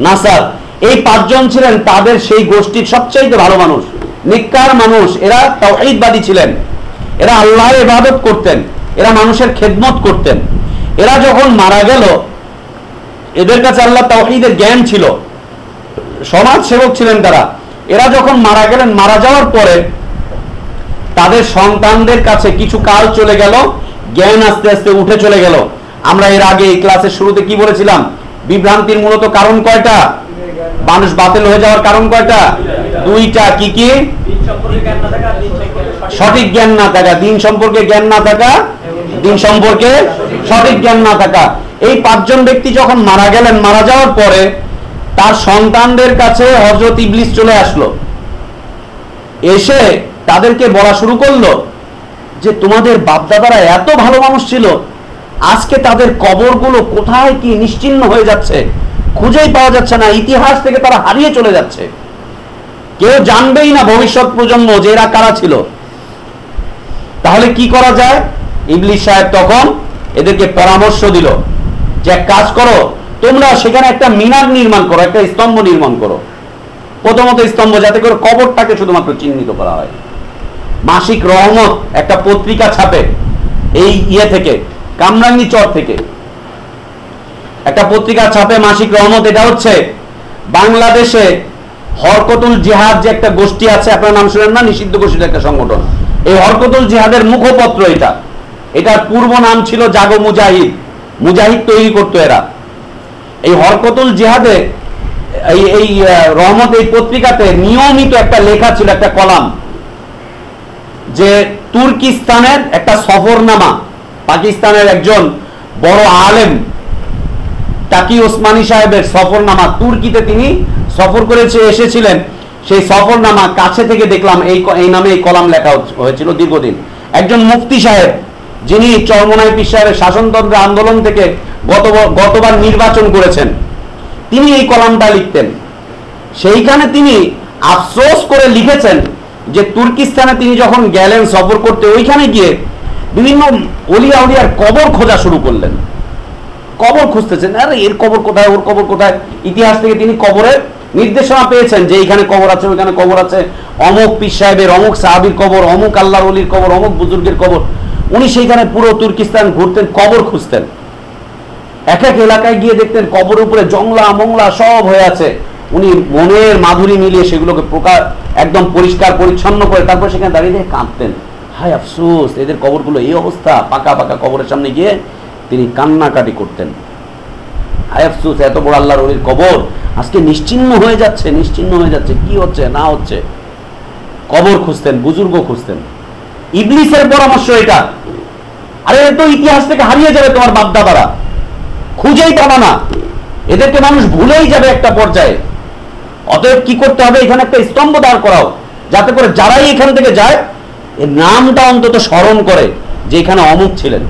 নাসার। এই পাঁচজন ছিলেন তাদের সেই গোষ্ঠীর সবচেয়ে ভালো মানুষ। নিকার মানুষ, এরা তাওহীদবাদী ছিলেন। এরা আল্লাহর ইবাদত করতেন। এরা মানুষের খেদমত করতেন। এরা যখন মারা গেল, এদের কাছে আল্লাহ তাওহীদের জ্ঞান ছিল। সমাজ সেবক ছিলেন তারা। এরা যখন মারা গেলেন, মারা যাওয়ার পরে তাদের সন্তানদের কাছে কিছু কাল চলে গেল, জ্ঞান আস্তে আস্তে উঠে চলে গেল। আমরা এর আগে এই ক্লাসের শুরুতে কি বলেছিলাম? বিভ্রান্তির মূলত কারণ কয়টা? মানুষ বাতিল হয়ে যাওয়ার কারণ কয়টা? দুইটা কি কি? সঠিক জ্ঞান না থাকা। দিন সম্পর্কে জ্ঞান না থাকা, দিন সম্পর্কে সঠিক জ্ঞান না থাকা। এই পাঁচজন ব্যক্তি যখন মারা গেলেন, মারা যাওয়ার পরে তার সন্তানদের কাছে হজরত ইবলিস চলে আসলো। এসে তাদেরকে বলা শুরু করল যে তোমাদের বাপদাদারা এত ভালো মানুষ ছিল, আজকে তাদের কবরগুলো কোথায় কি নিশ্চিহ্ন হয়ে যাচ্ছে, খুঁজেই পাওয়া যাচ্ছে না, ইতিহাস থেকে তারা হারিয়ে চলে যাচ্ছে। কেউ জানবেই না ভবিষ্যৎ প্রজন্ম যে এরা কারা ছিল। তাহলে কি করা যায়? ইবলিশ সাহেব তখন এদেরকে পরামর্শ দিল যে এক কাজ করো, তোমরা সেখানে একটা মিনার নির্মাণ করো, একটা স্তম্ভ নির্মাণ করো। প্রথমত স্তম্ভ যাতে করে কবরটাকে শুধুমাত্র চিহ্নিত করা হয়। মাসিক রহমত একটা পত্রিকা ছাপে এই ইয়ে থেকে, কামরাঙ্গি চর থেকে। একটা পত্রিকা ছাপে মাসিক রহমত, এটা হচ্ছে বাংলাদেশে হরকতুল জিহাদ যে একটা গোষ্ঠী আছে, আপনার নাম শুনেন না? নিষিদ্ধ গোষ্ঠীর একটা সংগঠন। এই হরকতুল জিহাদের মুখপত্র এটা। এটার পূর্ব নাম ছিল জাগো মুজাহিদ। মুজাহিদ তৈরি করতো এরা। এই হরকতুল জিহাদে এই রহমত এই পত্রিকাতে নিয়মিত একটা লেখা ছিল, একটা কলাম। যে তুর্কিস্তানের একটা সফরনামা, পাকিস্তানের একজন বড় আলেম, টাকি ওসমানী সাহেবের সফরনামা, তুর্কিতে তিনি সফর করেছে এসেছিলেন। সেই সফরনামা কাছে থেকে দেখলাম এই এই নামে এই কলাম লেখা হয়েছিল দীর্ঘদিন। একজন মুফতি সাহেব, যিনি চরমনাই পীর সাহেবের শাসনতন্ত্র আন্দোলন থেকে গত গতবার নির্বাচন করেছেন, তিনি এই কলামটা লিখতেন। সেইখানে তিনি আফসোস করে লিখেছেন যে তুর্কিস্তানে তিনি যখন গেলেন সফর করতে, ওইখানে গিয়ে বিভিন্ন অলিয়া উলিয়ার কবর খোঁজা শুরু করলেন। কবর খুঁজতেছেন, আরে এর কবর কোথায়, ওর কবর কোথায়? ইতিহাস থেকে তিনি কবরের নির্দেশনা পেয়েছেন যে এইখানে কবর আছে, ওইখানে কবর আছে। অমুক পীর সাহেবের, অমুক সাহাবির কবর, অমুক আল্লাহর অলির কবর, অমুক বুজুর্গের কবর। উনি সেইখানে পুরো তুর্কিস্তান ঘুরতেন, কবর খুঁজতেন। এক এক এলাকায় গিয়ে দেখতেন কবরের উপরে জংলা, মংলা সব হয়ে আছে। উনি মনের মাধুরী মিলিয়ে সেগুলোকে প্রকার, একদম পরিষ্কার, পরিচ্ছন্ন করে তারপর সেখানে দাঁড়িয়ে দিয়ে কাঁদতেন। হায় আফসোস, এদের কবরগুলো এই অবস্থা। পাকা পাকা কবরের সামনে গিয়ে তিনি কান্নাকাটি করতেন। হায় আফসোস, এত বড় আল্লাহর ওলির কবর। আজকে নিশ্চিহ্ন হয়ে যাচ্ছে নিশ্চিহ্ন হয়ে যাচ্ছে। কি হচ্ছে, না হচ্ছে? কবর খুঁজতেন, বুজুর্গ খুঁজতেন। ইবলিসের পরামর্শ এটা। আরে তো ইতিহাস থেকে হারিয়ে যাবে তোমার বাদ বাপদাদারা। খুঁজেই পাবা না। এদেরকে মানুষ ভুলেই যাবে একটা পর্যায়ে। অতএব কি করতে হবে? এখানে একটা স্তম্ভ দাঁড় করাও। যাতে করে যারাই এখান থেকে যায়, এর নামটা অন্তত স্মরণ করে যে এখানে অমুক ছিলেন।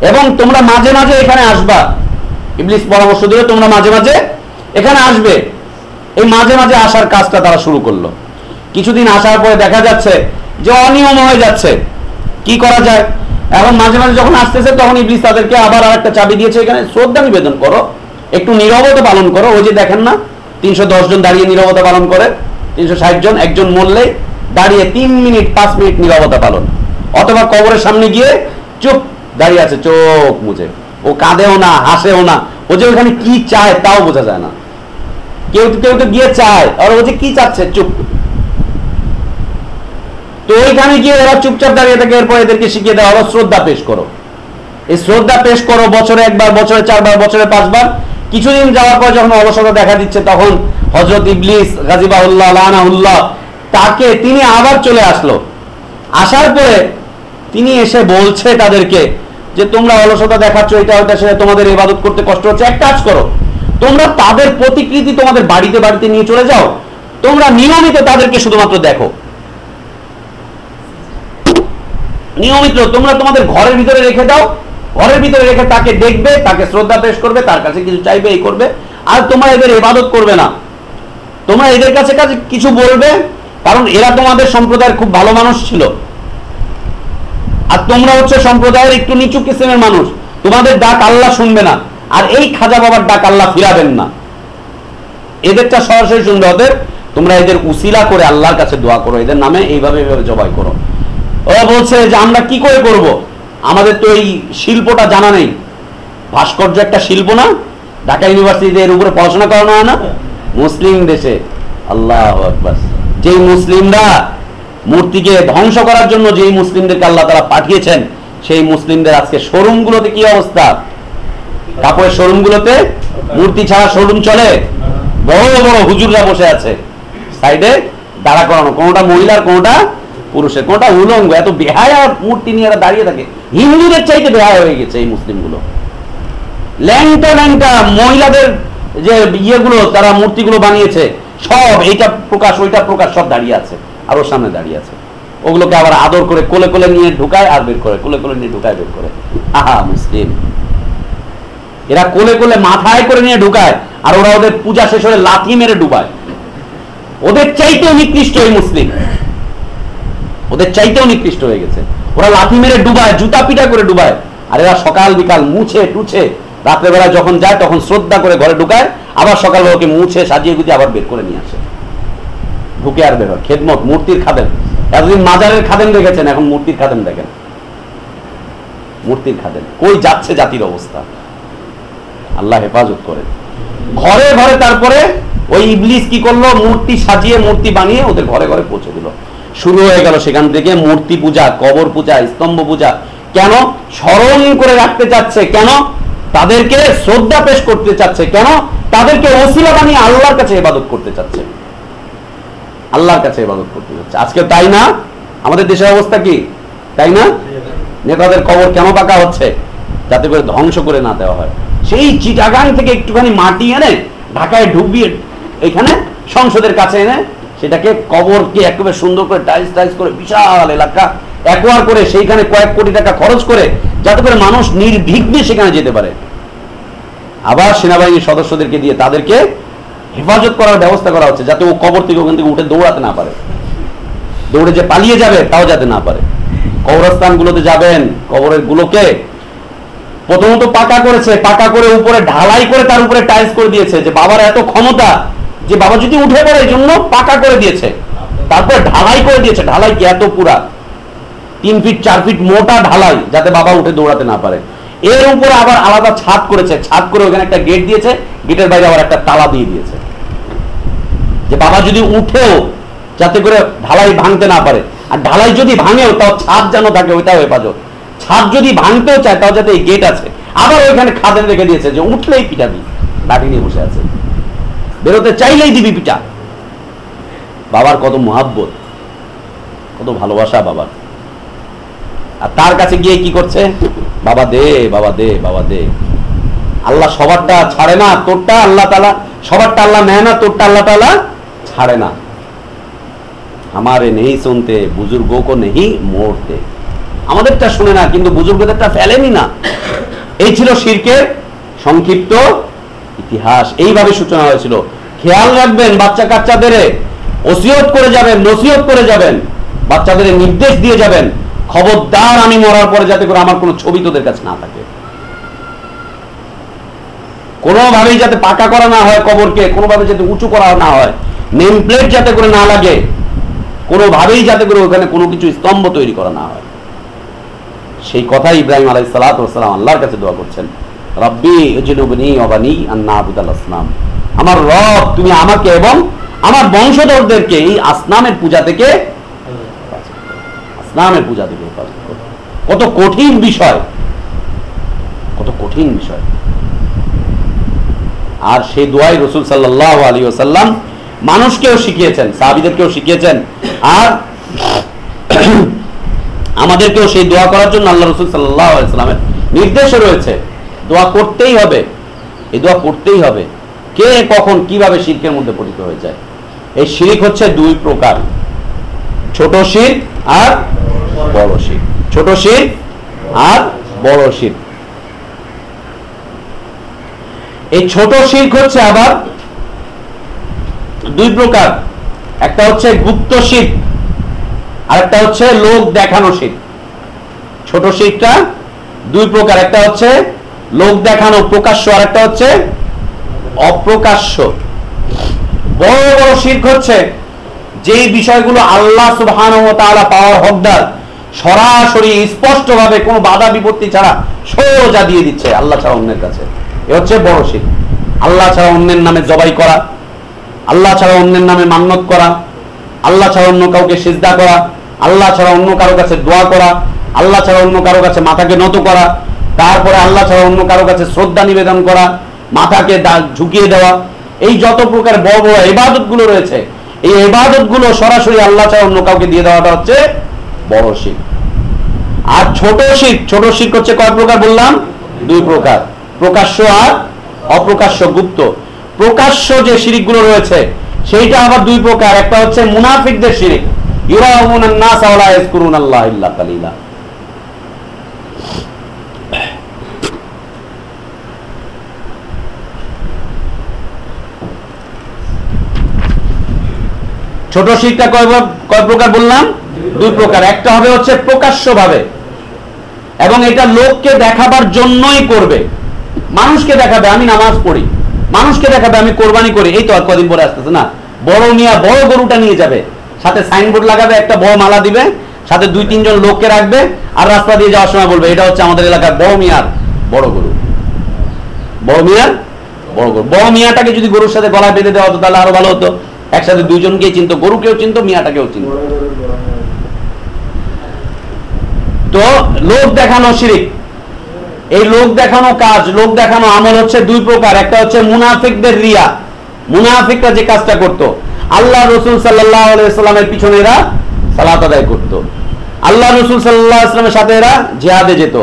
এবং তোমরা মাঝে মাঝে এখানে আসবা। ইবলিস পরামর্শ দিলে, তোমরা মাঝে মাঝে এখানে আসবে। এই মাঝে মাঝে আসার কাজটা তারা শুরু করল। কিছুদিন আসার পরে দেখা যাচ্ছে যে অনিয়ম হয়ে যাচ্ছে। কি করা যায়? এখন মাঝে মাঝে যখন আসতেছে, তখন ইবলিস তাদেরকে আবার আর একটা চাবি দিয়েছে এখানে, শ্রদ্ধা নিবেদন করো। একটু নীরবতা পালন করো। ওই যে দেখেন না তিনশো জন দাঁড়িয়ে নীরবতা পালন করে, তিনশো ষাট জন, একজন মরলে দাঁড়িয়ে তিন মিনিট, পাঁচ মিনিট নীরবতা পালন। অথবা কবরের সামনে গিয়ে চুপ, দাঁড়িয়ে আছে, চোখ মুছে। ও কাঁদেও না, হাসেও না। ও যে ওখানে কি চায় তাও বোঝা যায় না। কেউ কেউ তো গিয়ে চায়। আর ও যে কি চাচ্ছে, চুপ। তো ওইখানে গিয়ে এরা চুপচাপ দাঁড়িয়ে থাকে, এরপর এদেরকে শিখিয়ে দেওয়া হলো, শ্রদ্ধা পেশ করো। এই শ্রদ্ধা পেশ করো বছরে একবার, বছরে চারবার, বছরে পাঁচবার। কিছুদিন যাওয়ার পর যখন অলসতা দেখা দিচ্ছে, তখন হজরত ইবলিস গাজিবাহুল্লাহ লানাহুল্লাহ, তাকে তিনি আবার চলে আসলো। আসার পরে তিনি এসে বলছে তাদেরকে যে, তোমরা অলসতা দেখাচ্ছ, এটা ওইটা সেটা তোমাদের ইবাদত করতে কষ্ট হচ্ছে। এক কাজ করো, তোমরা তাদের প্রতিকৃতি তোমাদের বাড়িতে বাড়িতে নিয়ে চলে যাও। তোমরা নিয়মিত তাদেরকে শুধুমাত্র দেখো। নিয়মিত তোমরা তোমাদের ঘরের ভিতরে রেখে দাও ঘরের ভিতরে রেখে তাকে দেখবে, তাকে শ্রদ্ধা পেশ করবে, তার কাছে কিছু চাইবে, এই করবে। আর তোমরা এদের ইবাদত করবে না। তোমরা এদের কাছে কাছে কিছু বলবে, কারণ এরা তোমাদের সম্প্রদায়ের খুব ভালো মানুষ ছিল। আর তোমরা হচ্ছে সম্প্রদায়ের একটু নিচু কিসিমের মানুষ। তোমাদের ডাক আল্লাহ শুনবে না, আর এই খাজা বাবার ডাক আল্লাহ ফিরাবেন না। এদেরটা সরাসরি শুনবে, ওদের তোমরা এদের উসিলা করে আল্লাহর কাছে দোয়া করো, এদের নামে এইভাবে এইভাবে জবাই করো। ওরা বলছে যে, আমরা কি করে করব? আমাদের তো এই শিল্পটা জানা নেই। ভাস্কর্য একটা শিল্প না, ঢাকা ইউনিভার্সিটিতে এর উপরে পড়াশোনা করানো হয় না। মুসলিম দেশে, আল্লাহ যেই মুসলিমরা মূর্তিকে ধ্বংস করার জন্য যেই মুসলিমদেরকে আল্লাহ তারা পাঠিয়েছেন, সেই মুসলিমদের আজকে শোরুমগুলোতে কি অবস্থা? কাপড়ের শোরুমগুলোতে মূর্তি ছাড়া শোরুম চলে? বড় বড় হুজুররা বসে আছে। সাইডে দাঁড়া করানো, কোনটা মহিলার, কোনটা পুরুষের কোনটা উলঙ্গ, এত বেহায়া মূর্তি নিয়ে এরা দাঁড়িয়ে থাকে। হিন্দুদের চাইতে বেহায়া হয়ে গেছে এই মুসলিমগুলো। ল্যাংটা ল্যাংটা মহিলাদের যে ইয়েগুলো, তারা মূর্তিগুলো বানিয়েছে, সব এইটা প্রকাশ, ওইটা প্রকাশ, সব দাঁড়িয়ে আছে, আর ওর সামনে দাঁড়িয়ে আছে। ওগুলোকে আবার আদর করে কোলে কোলে নিয়ে ঢুকায় আর বের করে, কোলে কোলে নিয়ে ঢুকায়, বের করে। আহা, মুসলিম। এরা কোলে কোলে মাথায় করে নিয়ে ঢুকায়, আর ওরা ওদের পূজা শেষ হলে লাথি মেরে ডুবায়। ওদের চাইতেও নিকৃষ্ট এই মুসলিম। ওদের চাইতেও নিকৃষ্ট হয়ে গেছে। ওরা লাথি মেরে ডুবায়, জুতা পিটা করে ডুবায়। আর এরা সকাল বিকাল মুছে টুছে, রাত্রেবেলা যখন যায় তখন শ্রদ্ধা করে ঘরে ঢুকায়, আবার সকালবেলা ওকে মুছে সাজিয়ে গুছিয়ে আবার বের করে নিয়ে আসে। ঢুকে আর বের হয়, খেদমত, মূর্তির খাদেন এতদিন মাজারের খাদেন দেখেছেন, এখন মূর্তির খাদেন দেখেন। মূর্তির খাদেন কই যাচ্ছে জাতির অবস্থা? আল্লাহ হেফাজত করে ঘরে ঘরে তারপরে ওই ইবলিস কি করল? মূর্তি সাজিয়ে, মূর্তি বানিয়ে ওদের ঘরে ঘরে পৌঁছে দিল। শুরু হয়ে গেল সেখান থেকে মূর্তি পূজা, কবর পূজা, স্তম্ভ পূজা। কেন? স্মরণ করে রাখতে চাচ্ছে। কেন? তাদেরকে শ্রদ্ধা পেশ করতে চাচ্ছে। কেন? তাদেরকে ওসিলা বানিয়ে আল্লাহর কাছে ইবাদত করতে চাচ্ছে। আল্লাহর কাছে ইবাদত করতে চাচ্ছে। আজকে তাই না? আমাদের দেশের অবস্থা কি? তাই না? নেতাদের কবর কেন পাকা হচ্ছে? যাতে করে ধ্বংস করে না দেওয়া হয়। সেই চিটাগাং থেকে একটুখানি মাটি এনে ঢাকায় ঢুকিয়ে এখানে সংসদের কাছে এনে সেটাকে কবরকে একেবারে সুন্দর করে টাইলস টাইলস করে বিশাল এলাকা একোয়ার করে সেইখানে কয়েক কোটি টাকা খরচ করে যাতে করে মানুষ নির্বিঘ্নে সেখানে যেতে পারে। আবার সেনাবাহিনীর সদস্যদেরকে দিয়ে তাদেরকে হেফাজত করার ব্যবস্থা করা হচ্ছে যাতে ও কবর থেকে ওখান থেকে উঠে দৌড়াতে না পারে। দৌড়ে যে পালিয়ে যাবে তাও যাতে না পারে। কবরস্থানগুলোতে যাবেন, কবরের গুলোকে প্রথমত পাকা করেছে, পাকা করে উপরে ঢালাই করে তার উপরে টাইলস করে দিয়েছে যে বাবার এত ক্ষমতা যে বাবা যদি উঠে পড়ে, এই জন্য পাকা করে দিয়েছে। তারপরে ঢালাই করে দিয়েছে। ঢালাই কি এত পুরা? তিন ফিট, চার ফিট মোটা ঢালাই, যাতে বাবা উঠে দৌড়াতে না পারে। এর উপরে আবার আলাদা ছাদ করেছে। ছাদ করে ওখানে একটা গেট দিয়েছে। গেটের বাইরে আবার একটা তালা দিয়ে দিয়েছে। যে বাবা যদি উঠেও যাতে করে ঢালাই ভাঙতে না পারে। আর ঢালাই যদি ভাঙেও তাও ছাদ যেন থাকে, ওইটাও হেফাজত। ছাদ যদি ভাঙতেও চায়, তাও যাতে এই গেট আছে। আবার ওইখানে খাদে রেখে দিয়েছে যে উঠলেই পিটাবি। লাঠি নিয়ে বসে আছে। বেরোতে চাইলেই দিবি পিটা বাবার কত মহাব্বত, কত ভালোবাসা বাবার। আর তার কাছে গিয়ে কি করছে? বাবা দে বাবা দে বাবা দে। আল্লাহ সবারটা ছাড়ে না, তোরটা আল্লাহ তালা সবারটা আল্লাহ নেয় না, তোরটা আল্লাহ তালা ছাড়ে না। আমারে নেই শুনতে বুজুর্গো কো নেই মোড়তে আমাদেরটা শুনে না, কিন্তু বুজুর্গদেরটা ফেলেনি না। এই ছিল শিরকের সংক্ষিপ্ত ইতিহাস। এইভাবে সূচনা হয়েছিল। খেয়াল রাখবেন, বাচ্চা কাচ্চাদের ওসিয়ত করে যাবেন, নসিহত করে যাবেন, বাচ্চাদের নির্দেশ দিয়ে যাবেন। খবরদার আমি মরার পরে যাতে করে আমার কোনো ছবি তোদের কাছে না থাকে। কোনোভাবেই যাতে পাকা করা না হয় কবরকে, কোনোভাবে যাতে উঁচু করা না হয় নেম প্লেট যাতে করে না লাগে, কোনোভাবেই যাতে করে ওখানে কোনো কিছু স্তম্ভ তৈরি করা না হয়। সেই কথাই ইব্রাহিম আলাই সালাতাম আল্লাহর কাছে দোয়া করছেন। আমার রব, তুমি আমাকে এবং আমার বংশধরদেরকে এই আসনামের পূজা থেকে আসনামের পূজা থেকে কত কঠিন বিষয়। কত কঠিন বিষয়। আর সেই দোয়াই রসুল সাল্লাহ আলী ওসাল্লাম মানুষকেও শিখিয়েছেন, সাহাবিদেরকেও শিখিয়েছেন। আর আমাদেরকেও সেই দোয়া করার জন্য আল্লাহ রসুল সাল্লাহ আলাইসাল্লামের নির্দেশও রয়েছে। দোয়া করতেই হবে। এই দোয়া করতেই হবে। কে, কখন, কীভাবে শিরকের মধ্যে পতিত হয়ে যায়? এই শিরিক হচ্ছে দুই প্রকার। ছোট শির আর বড় শির। ছোট শির আর বড় শির। এই ছোট শির্ক হচ্ছে আবার দুই প্রকার। একটা হচ্ছে গুপ্ত শির্ক আর একটা হচ্ছে লোক দেখানো শির্ক ছোট শিরটা দুই প্রকার। একটা হচ্ছে লোক দেখানো প্রকাশ্য আর একটা হচ্ছে অপ্রকাশ্য। বড় বড় শির্ক হচ্ছে যেই বিষয়গুলো আল্লাহ সুবহান পাওয়ার হকদার সরাসরি স্পষ্টভাবে কোনো বাধা বিপত্তি ছাড়া সোজা দিয়ে দিচ্ছে আল্লাহ ছাড়া অন্যের কাছে। এ হচ্ছে বড় শির আল্লাহ ছাড়া অন্যের নামে জবাই করা, আল্লাহ ছাড়া অন্যের নামে মান্যত করা, আল্লাহ ছাড়া অন্য কাউকে সিজদা করা, আল্লাহ ছাড়া অন্য কারও কাছে দোয়া করা, আল্লাহ ছাড়া অন্য কারও কাছে মাথাকে নত করা তারপরে আল্লাহ ছাড়া অন্য কারও কাছে শ্রদ্ধা নিবেদন করা, মাথাকে ঝুঁকিয়ে দেওয়া, এই যত প্রকার বড় বড় ইবাদতগুলো রয়েছে, এই ইবাদতগুলো সরাসরি আল্লাহ ছাড়া অন্য কাউকে দিয়ে দেওয়াটা হচ্ছে বড় শিখ আর ছোট শিখ ছোট শিখ হচ্ছে কয় প্রকার বললাম? দুই প্রকার, প্রকাশ্য আর অপ্রকাশ্য গুপ্ত। প্রকাশ্য যে শিরিকগুলো রয়েছে, সেইটা আবার দুই প্রকার, একটা হচ্ছে মুনাফিকদের শিরিক। ইউরাউনান নাস আল্লাহ ইল্লা কালিলা। ছোট শিক্ষা কয় প্রকার বললাম? দুই প্রকার। একটা হবে হচ্ছে প্রকাশ্য ভাবে এবং এটা লোককে দেখাবার জন্যই করবে। মানুষকে দেখাবে, আমি নামাজ পড়ি। মানুষকে দেখাবে, আমি কোরবানি করি। এই তো আর কদিন পরে আসতেছে, না? বড় মিয়া বড় গরুটা নিয়ে যাবে। সাথে সাইনবোর্ড লাগাবে, একটা বড় মালা দিবে, সাথে দুই তিনজন লোককে রাখবে আর রাস্তা দিয়ে যাওয়ার সময় বলবে, এটা হচ্ছে আমাদের এলাকার বড় মিয়ার বড় গরু। বড় মিয়ার বড় গরু। বড় মিয়াটাকে যদি গরুর সাথে গলা বেঁধে দেওয়া হতো, তাহলে আরও ভালো হতো। একসাথে দুইজনকেই চিনতো, গরুকেও চিনতো, মিয়াটাকেও চিনতো। তো লোক দেখানো শিরিক। এই লোক দেখানো কাজ, লোক দেখানো আমল হচ্ছে দুই প্রকার। একটা হচ্ছে মুনাফিকদের রিয়া। মুনাফিকরা যে কাজটা করত, আল্লাহ রসুল সাল্লামের পিছনে এরা সালাত আদায় করত। আল্লাহ রসুল সাল্লাহ আসলামের সাথে এরা জেহাদে যেত।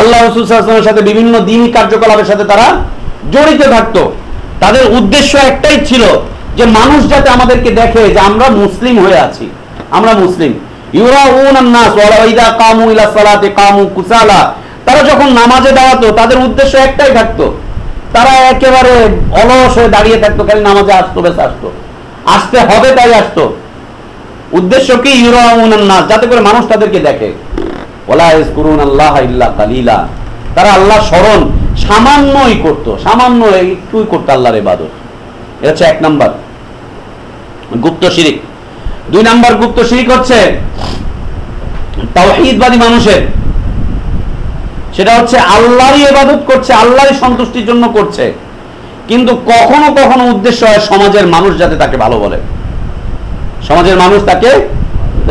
আল্লাহ রসুল সাল্লামের সাথে বিভিন্ন দিনই কার্যকলাপের সাথে তারা জড়িত থাকতো। তাদের উদ্দেশ্য একটাই ছিল যে মানুষ যাতে আমাদেরকে দেখে যে আমরা মুসলিম হয়ে আছি, আমরা মুসলিম। কুসালা। তারা যখন নামাজে দাঁড়াতো, তাদের উদ্দেশ্য একটাই থাকতো। তারা একেবারে অলস হয়ে দাঁড়িয়ে থাকতো, খালি নামাজে আসতো বেশ আসতো। আসতে হবে তাই আসতো। উদ্দেশ্য কি? ইউরাউন নাস, যাতে করে মানুষ তাদেরকে দেখে। ওলা ইজকুরুন আল্লাহ ইল্লা কালিলা। তারা আল্লাহ স্মরণ সামান্যই করতো সামান্য একটুই করতো আল্লাহর ইবাদত। এটা হচ্ছে এক নাম্বার। গুপ্ত শিরিক। দুই নাম্বার গুপ্ত শিরিক হচ্ছে তাওহীদবাদী মানুষের। সেটা হচ্ছে আল্লাহরই ইবাদত করছে, আল্লাহরই সন্তুষ্টির জন্য করছে। কিন্তু কখনো কখনো উদ্দেশ্য হয় সমাজের মানুষ যাতে তাকে ভালো বলে। সমাজের মানুষ তাকে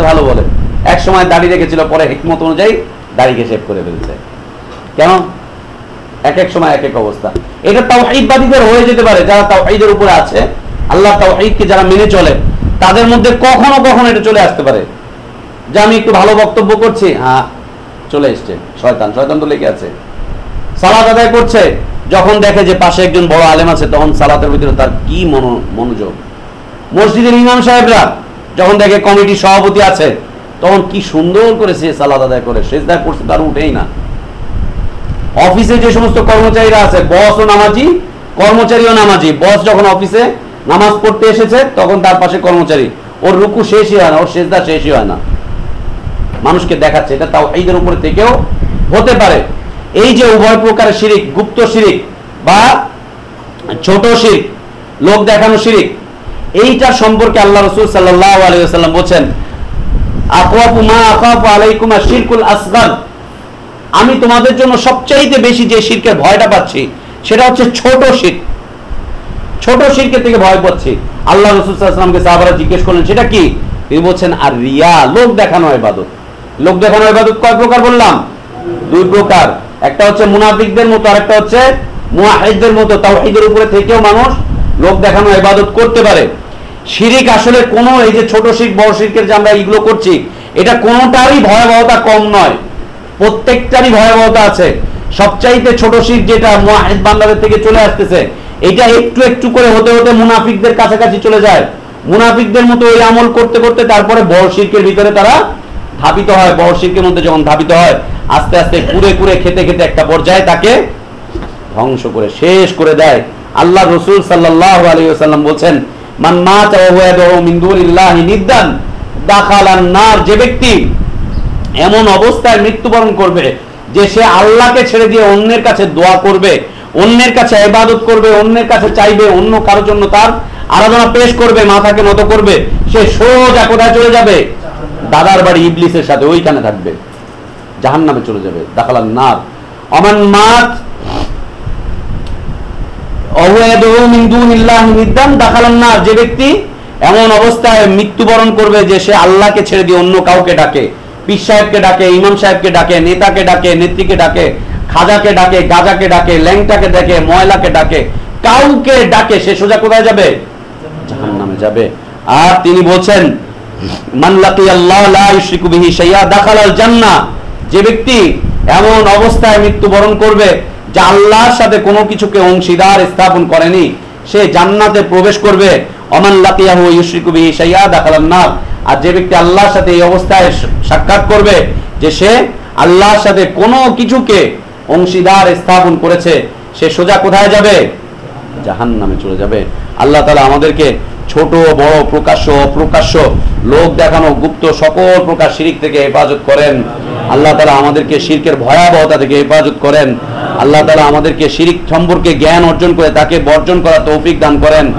ভালো বলে। এক সময় দাড়ি রেখেছিল, পরে হিকমত অনুযায়ী দাড়িকে শেভ করে ফেলছে। কেন? এক এক সময় এক এক অবস্থা। এটা তাওহীদবাদীদের হয়ে যেতে পারে, যারা তাও ঈদের উপরে আছে। আল্লাহ তাওহীদকে যারা মেনে চলে, তাদের মধ্যে কখনো কখনো এটা চলে আসতে পারে। যে আমি একটু ভালো বক্তব্য করছি হ্যাঁ চলে এসছে। শয়তান শয়তান তো লেগে আছে। সালাত আদায় করছে, যখন দেখে যে পাশে একজন বড় আলেম আছে, তখন সালাতের ভিতরে তার কি মনো, মনোযোগ? মসজিদের ইমাম সাহেবরা যখন দেখে কমিটির সভাপতি আছে, তখন কি সুন্দর করে সে সালাদ আদায় করে, সেজদা করছে, তার উঠেই না। অফিসে যে সমস্ত কর্মচারীরা আছে বসও নামাজি কর্মচারীও নামাজি, বস যখন অফিসে নামাজ পড়তে এসেছে, তখন তার পাশে কর্মচারী। ওর রুকু শেষই হয় না, ওর সেজদা শেষই হয় না। মানুষকে দেখাচ্ছে, এটা তাও এইদের উপরে থেকেও হতে পারে। এই যে উভয় প্রকার শিরিক, গুপ্ত শিরিক বা ছোট শিরিক, লোক দেখানো শিরিক এইটা সম্পর্কে আল্লাহ রসুল সাল্লাহ আলাইসাল্লাম বলছেন আকাপু মা আকাপু আলাইকুমা শিরকুল আসগার আমি তোমাদের জন্য সবচাইতে বেশি যে শিরকের ভয়টা পাচ্ছি, সেটা হচ্ছে ছোট শির ছোট শিরকের থেকে ভয় পাচ্ছি। আল্লাহ রসুল সাল্লামকে সাহাবারা জিজ্ঞেস করলেন, সেটা কি? তিনি বলছেন, আর রিয়া, লোক দেখানো ইবাদত। লোক দেখানো ইবাদত কয় প্রকার বললাম? দুই প্রকার। একটা হচ্ছে মুনাফিকদের মতো আর একটা হচ্ছে মুয়াহিদদের মতো। তাওহীদের উপরে থেকেও মানুষ লোক দেখানো ইবাদত করতে পারে। শিরিক আসলে কোনো, এই যে ছোট শিখ বড় শিরকের যে আমরা এইগুলো করছি, এটা কোনোটারই ভয়াবহতা কম নয়। প্রত্যেকটারই ভয়াবহতা আছে। সবচাইতে ছোট শিখ যেটা মুয়াহিদ বান্দাদের থেকে চলে আসতেছে এটা একটু একটু করে হতে হতে মুনাফিকদের কাছাকাছি চলে যায়। মুনাফিকদের মতো ওই আমল করতে করতে তারপরে বড় ভিতরে তারা ধাবিত হয়। বড় মধ্যে যখন ধাবিত হয়, আস্তে আস্তে কুড়ে কুড়ে খেতে খেতে একটা পর্যায়ে তাকে ধ্বংস করে, শেষ করে দেয়। আল্লাহ রসুল সাল্লাহ আলাইসাল্লাম বলছেন, মান মাতা ওয়া হুয়া ইয়াদউ মিন দুনিল্লাহি নিদ্দান, দাখালান নার, যে ব্যক্তি এমন অবস্থায় মৃত্যুবরণ করবে যে সে আল্লাহকে ছেড়ে দিয়ে অন্যের কাছে দোয়া করবে অন্যের কাছে ইবাদত করবে, অন্যের কাছে চাইবে, অন্য কারোর জন্য তার আরাধনা পেশ করবে, মাথাকে নত করবে, সে সোজা কোথায় চলে যাবে? দাদার বাড়ি ইবলিসের সাথে ওইখানে থাকবে, জাহান্নামে চলে যাবে দাখালান নার অমান মাত যে ব্যক্তি এমন অবস্থায় মৃত্যুবরণ করবে যে সে আল্লাহকে ছেড়ে দিয়ে অন্য কাউকে ডাকে, পীর সাহেবকে ডাকে, ইমাম সাহেবকে ডাকে, নেতাকে ডাকে, নেত্রীকে ডাকে খাজাকে ডাকে, গাজাকে ডাকে, ল্যাংটাকে ডাকে, ময়লাকে ডাকে, কাউকে ডাকে, সে সোজা কোথায় যাবে? জাহান নামে যাবে। আর তিনি বলছেন মানলাকি আল্লাহ লা ইউশরিকু বিহি শাইয়া, দাখালাল জান্নাহ। যে ব্যক্তি এমন অবস্থায় মৃত্যুবরণ করবে, যে আল্লাহর সাথে কোনো কিছুকে অংশীদার স্থাপন করেনি, সে জান্নাতে প্রবেশ করবে। অমান লাকিয়াহু ইউশরিকু বিহি শাইআ দাখালান নার। আর যে ব্যক্তি আল্লাহর সাথে এই অবস্থায় সাক্ষাৎ করবে, যে সে আল্লাহর সাথে কোনো কিছুকে অংশীদার স্থাপন করেছে, সে সোজা কোথায় যাবে? জাহান নামে চলে যাবে। আল্লাহ তালা আমাদেরকে ছোট, বড়, প্রকাশ্য, অপ্রকাশ্য লোক দেখানো গুপ্ত সকল প্রকার শিরিক থেকে হেফাজত করেন। আল্লাহ তালা আমাদেরকে শিরকের ভয়াবহতা থেকে হেফাজত করেন। আল্লাহ তালা আমাদেরকে শিরিক সম্পর্কে জ্ঞান অর্জন করে তাকে বর্জন করা তৌফিক দান করেন।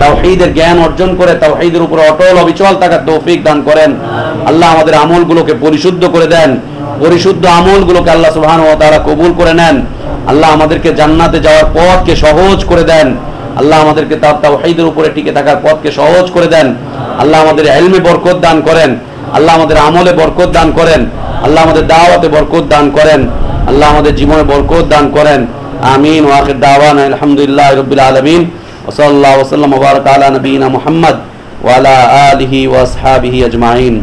তাওহীদের জ্ঞান অর্জন করে তাওহীদের উপর অটল অবিচল থাকার তৌফিক দান করেন। আল্লাহ আমাদের আমলগুলোকে পরিশুদ্ধ করে দেন। পরিশুদ্ধ আমলগুলোকে আল্লাহ সুবহানাহু ওয়া তাআলা কবুল করে নেন। আল্লাহ আমাদেরকে জান্নাতে যাওয়ার পথকে সহজ করে দেন। আল্লাহ আমাদেরকে তার তাওহীদের উপরে টিকে থাকার পথকে সহজ করে দেন। আল্লাহ আমাদের ইলমে বরকত দান করেন। আল্লাহ আমাদের আমলে বরকত দান করেন। আল্লাহ আমাদের দাওয়াতে বরকত দান করেন। আল্লাহ আমাদের জীবনে বরকত দান করেন। আমিন। ওয়া দাওয়ান আলহামদুলিল্লাহি রাব্বিল আলামিন। ওয়া সাল্লাল্লাহু ওয়া সাল্লাম ওয়া বারাকা আলা মুহাম্মদ। ওয়া আলা আলিহি ওয়া আসহাবিহি আজমাইন।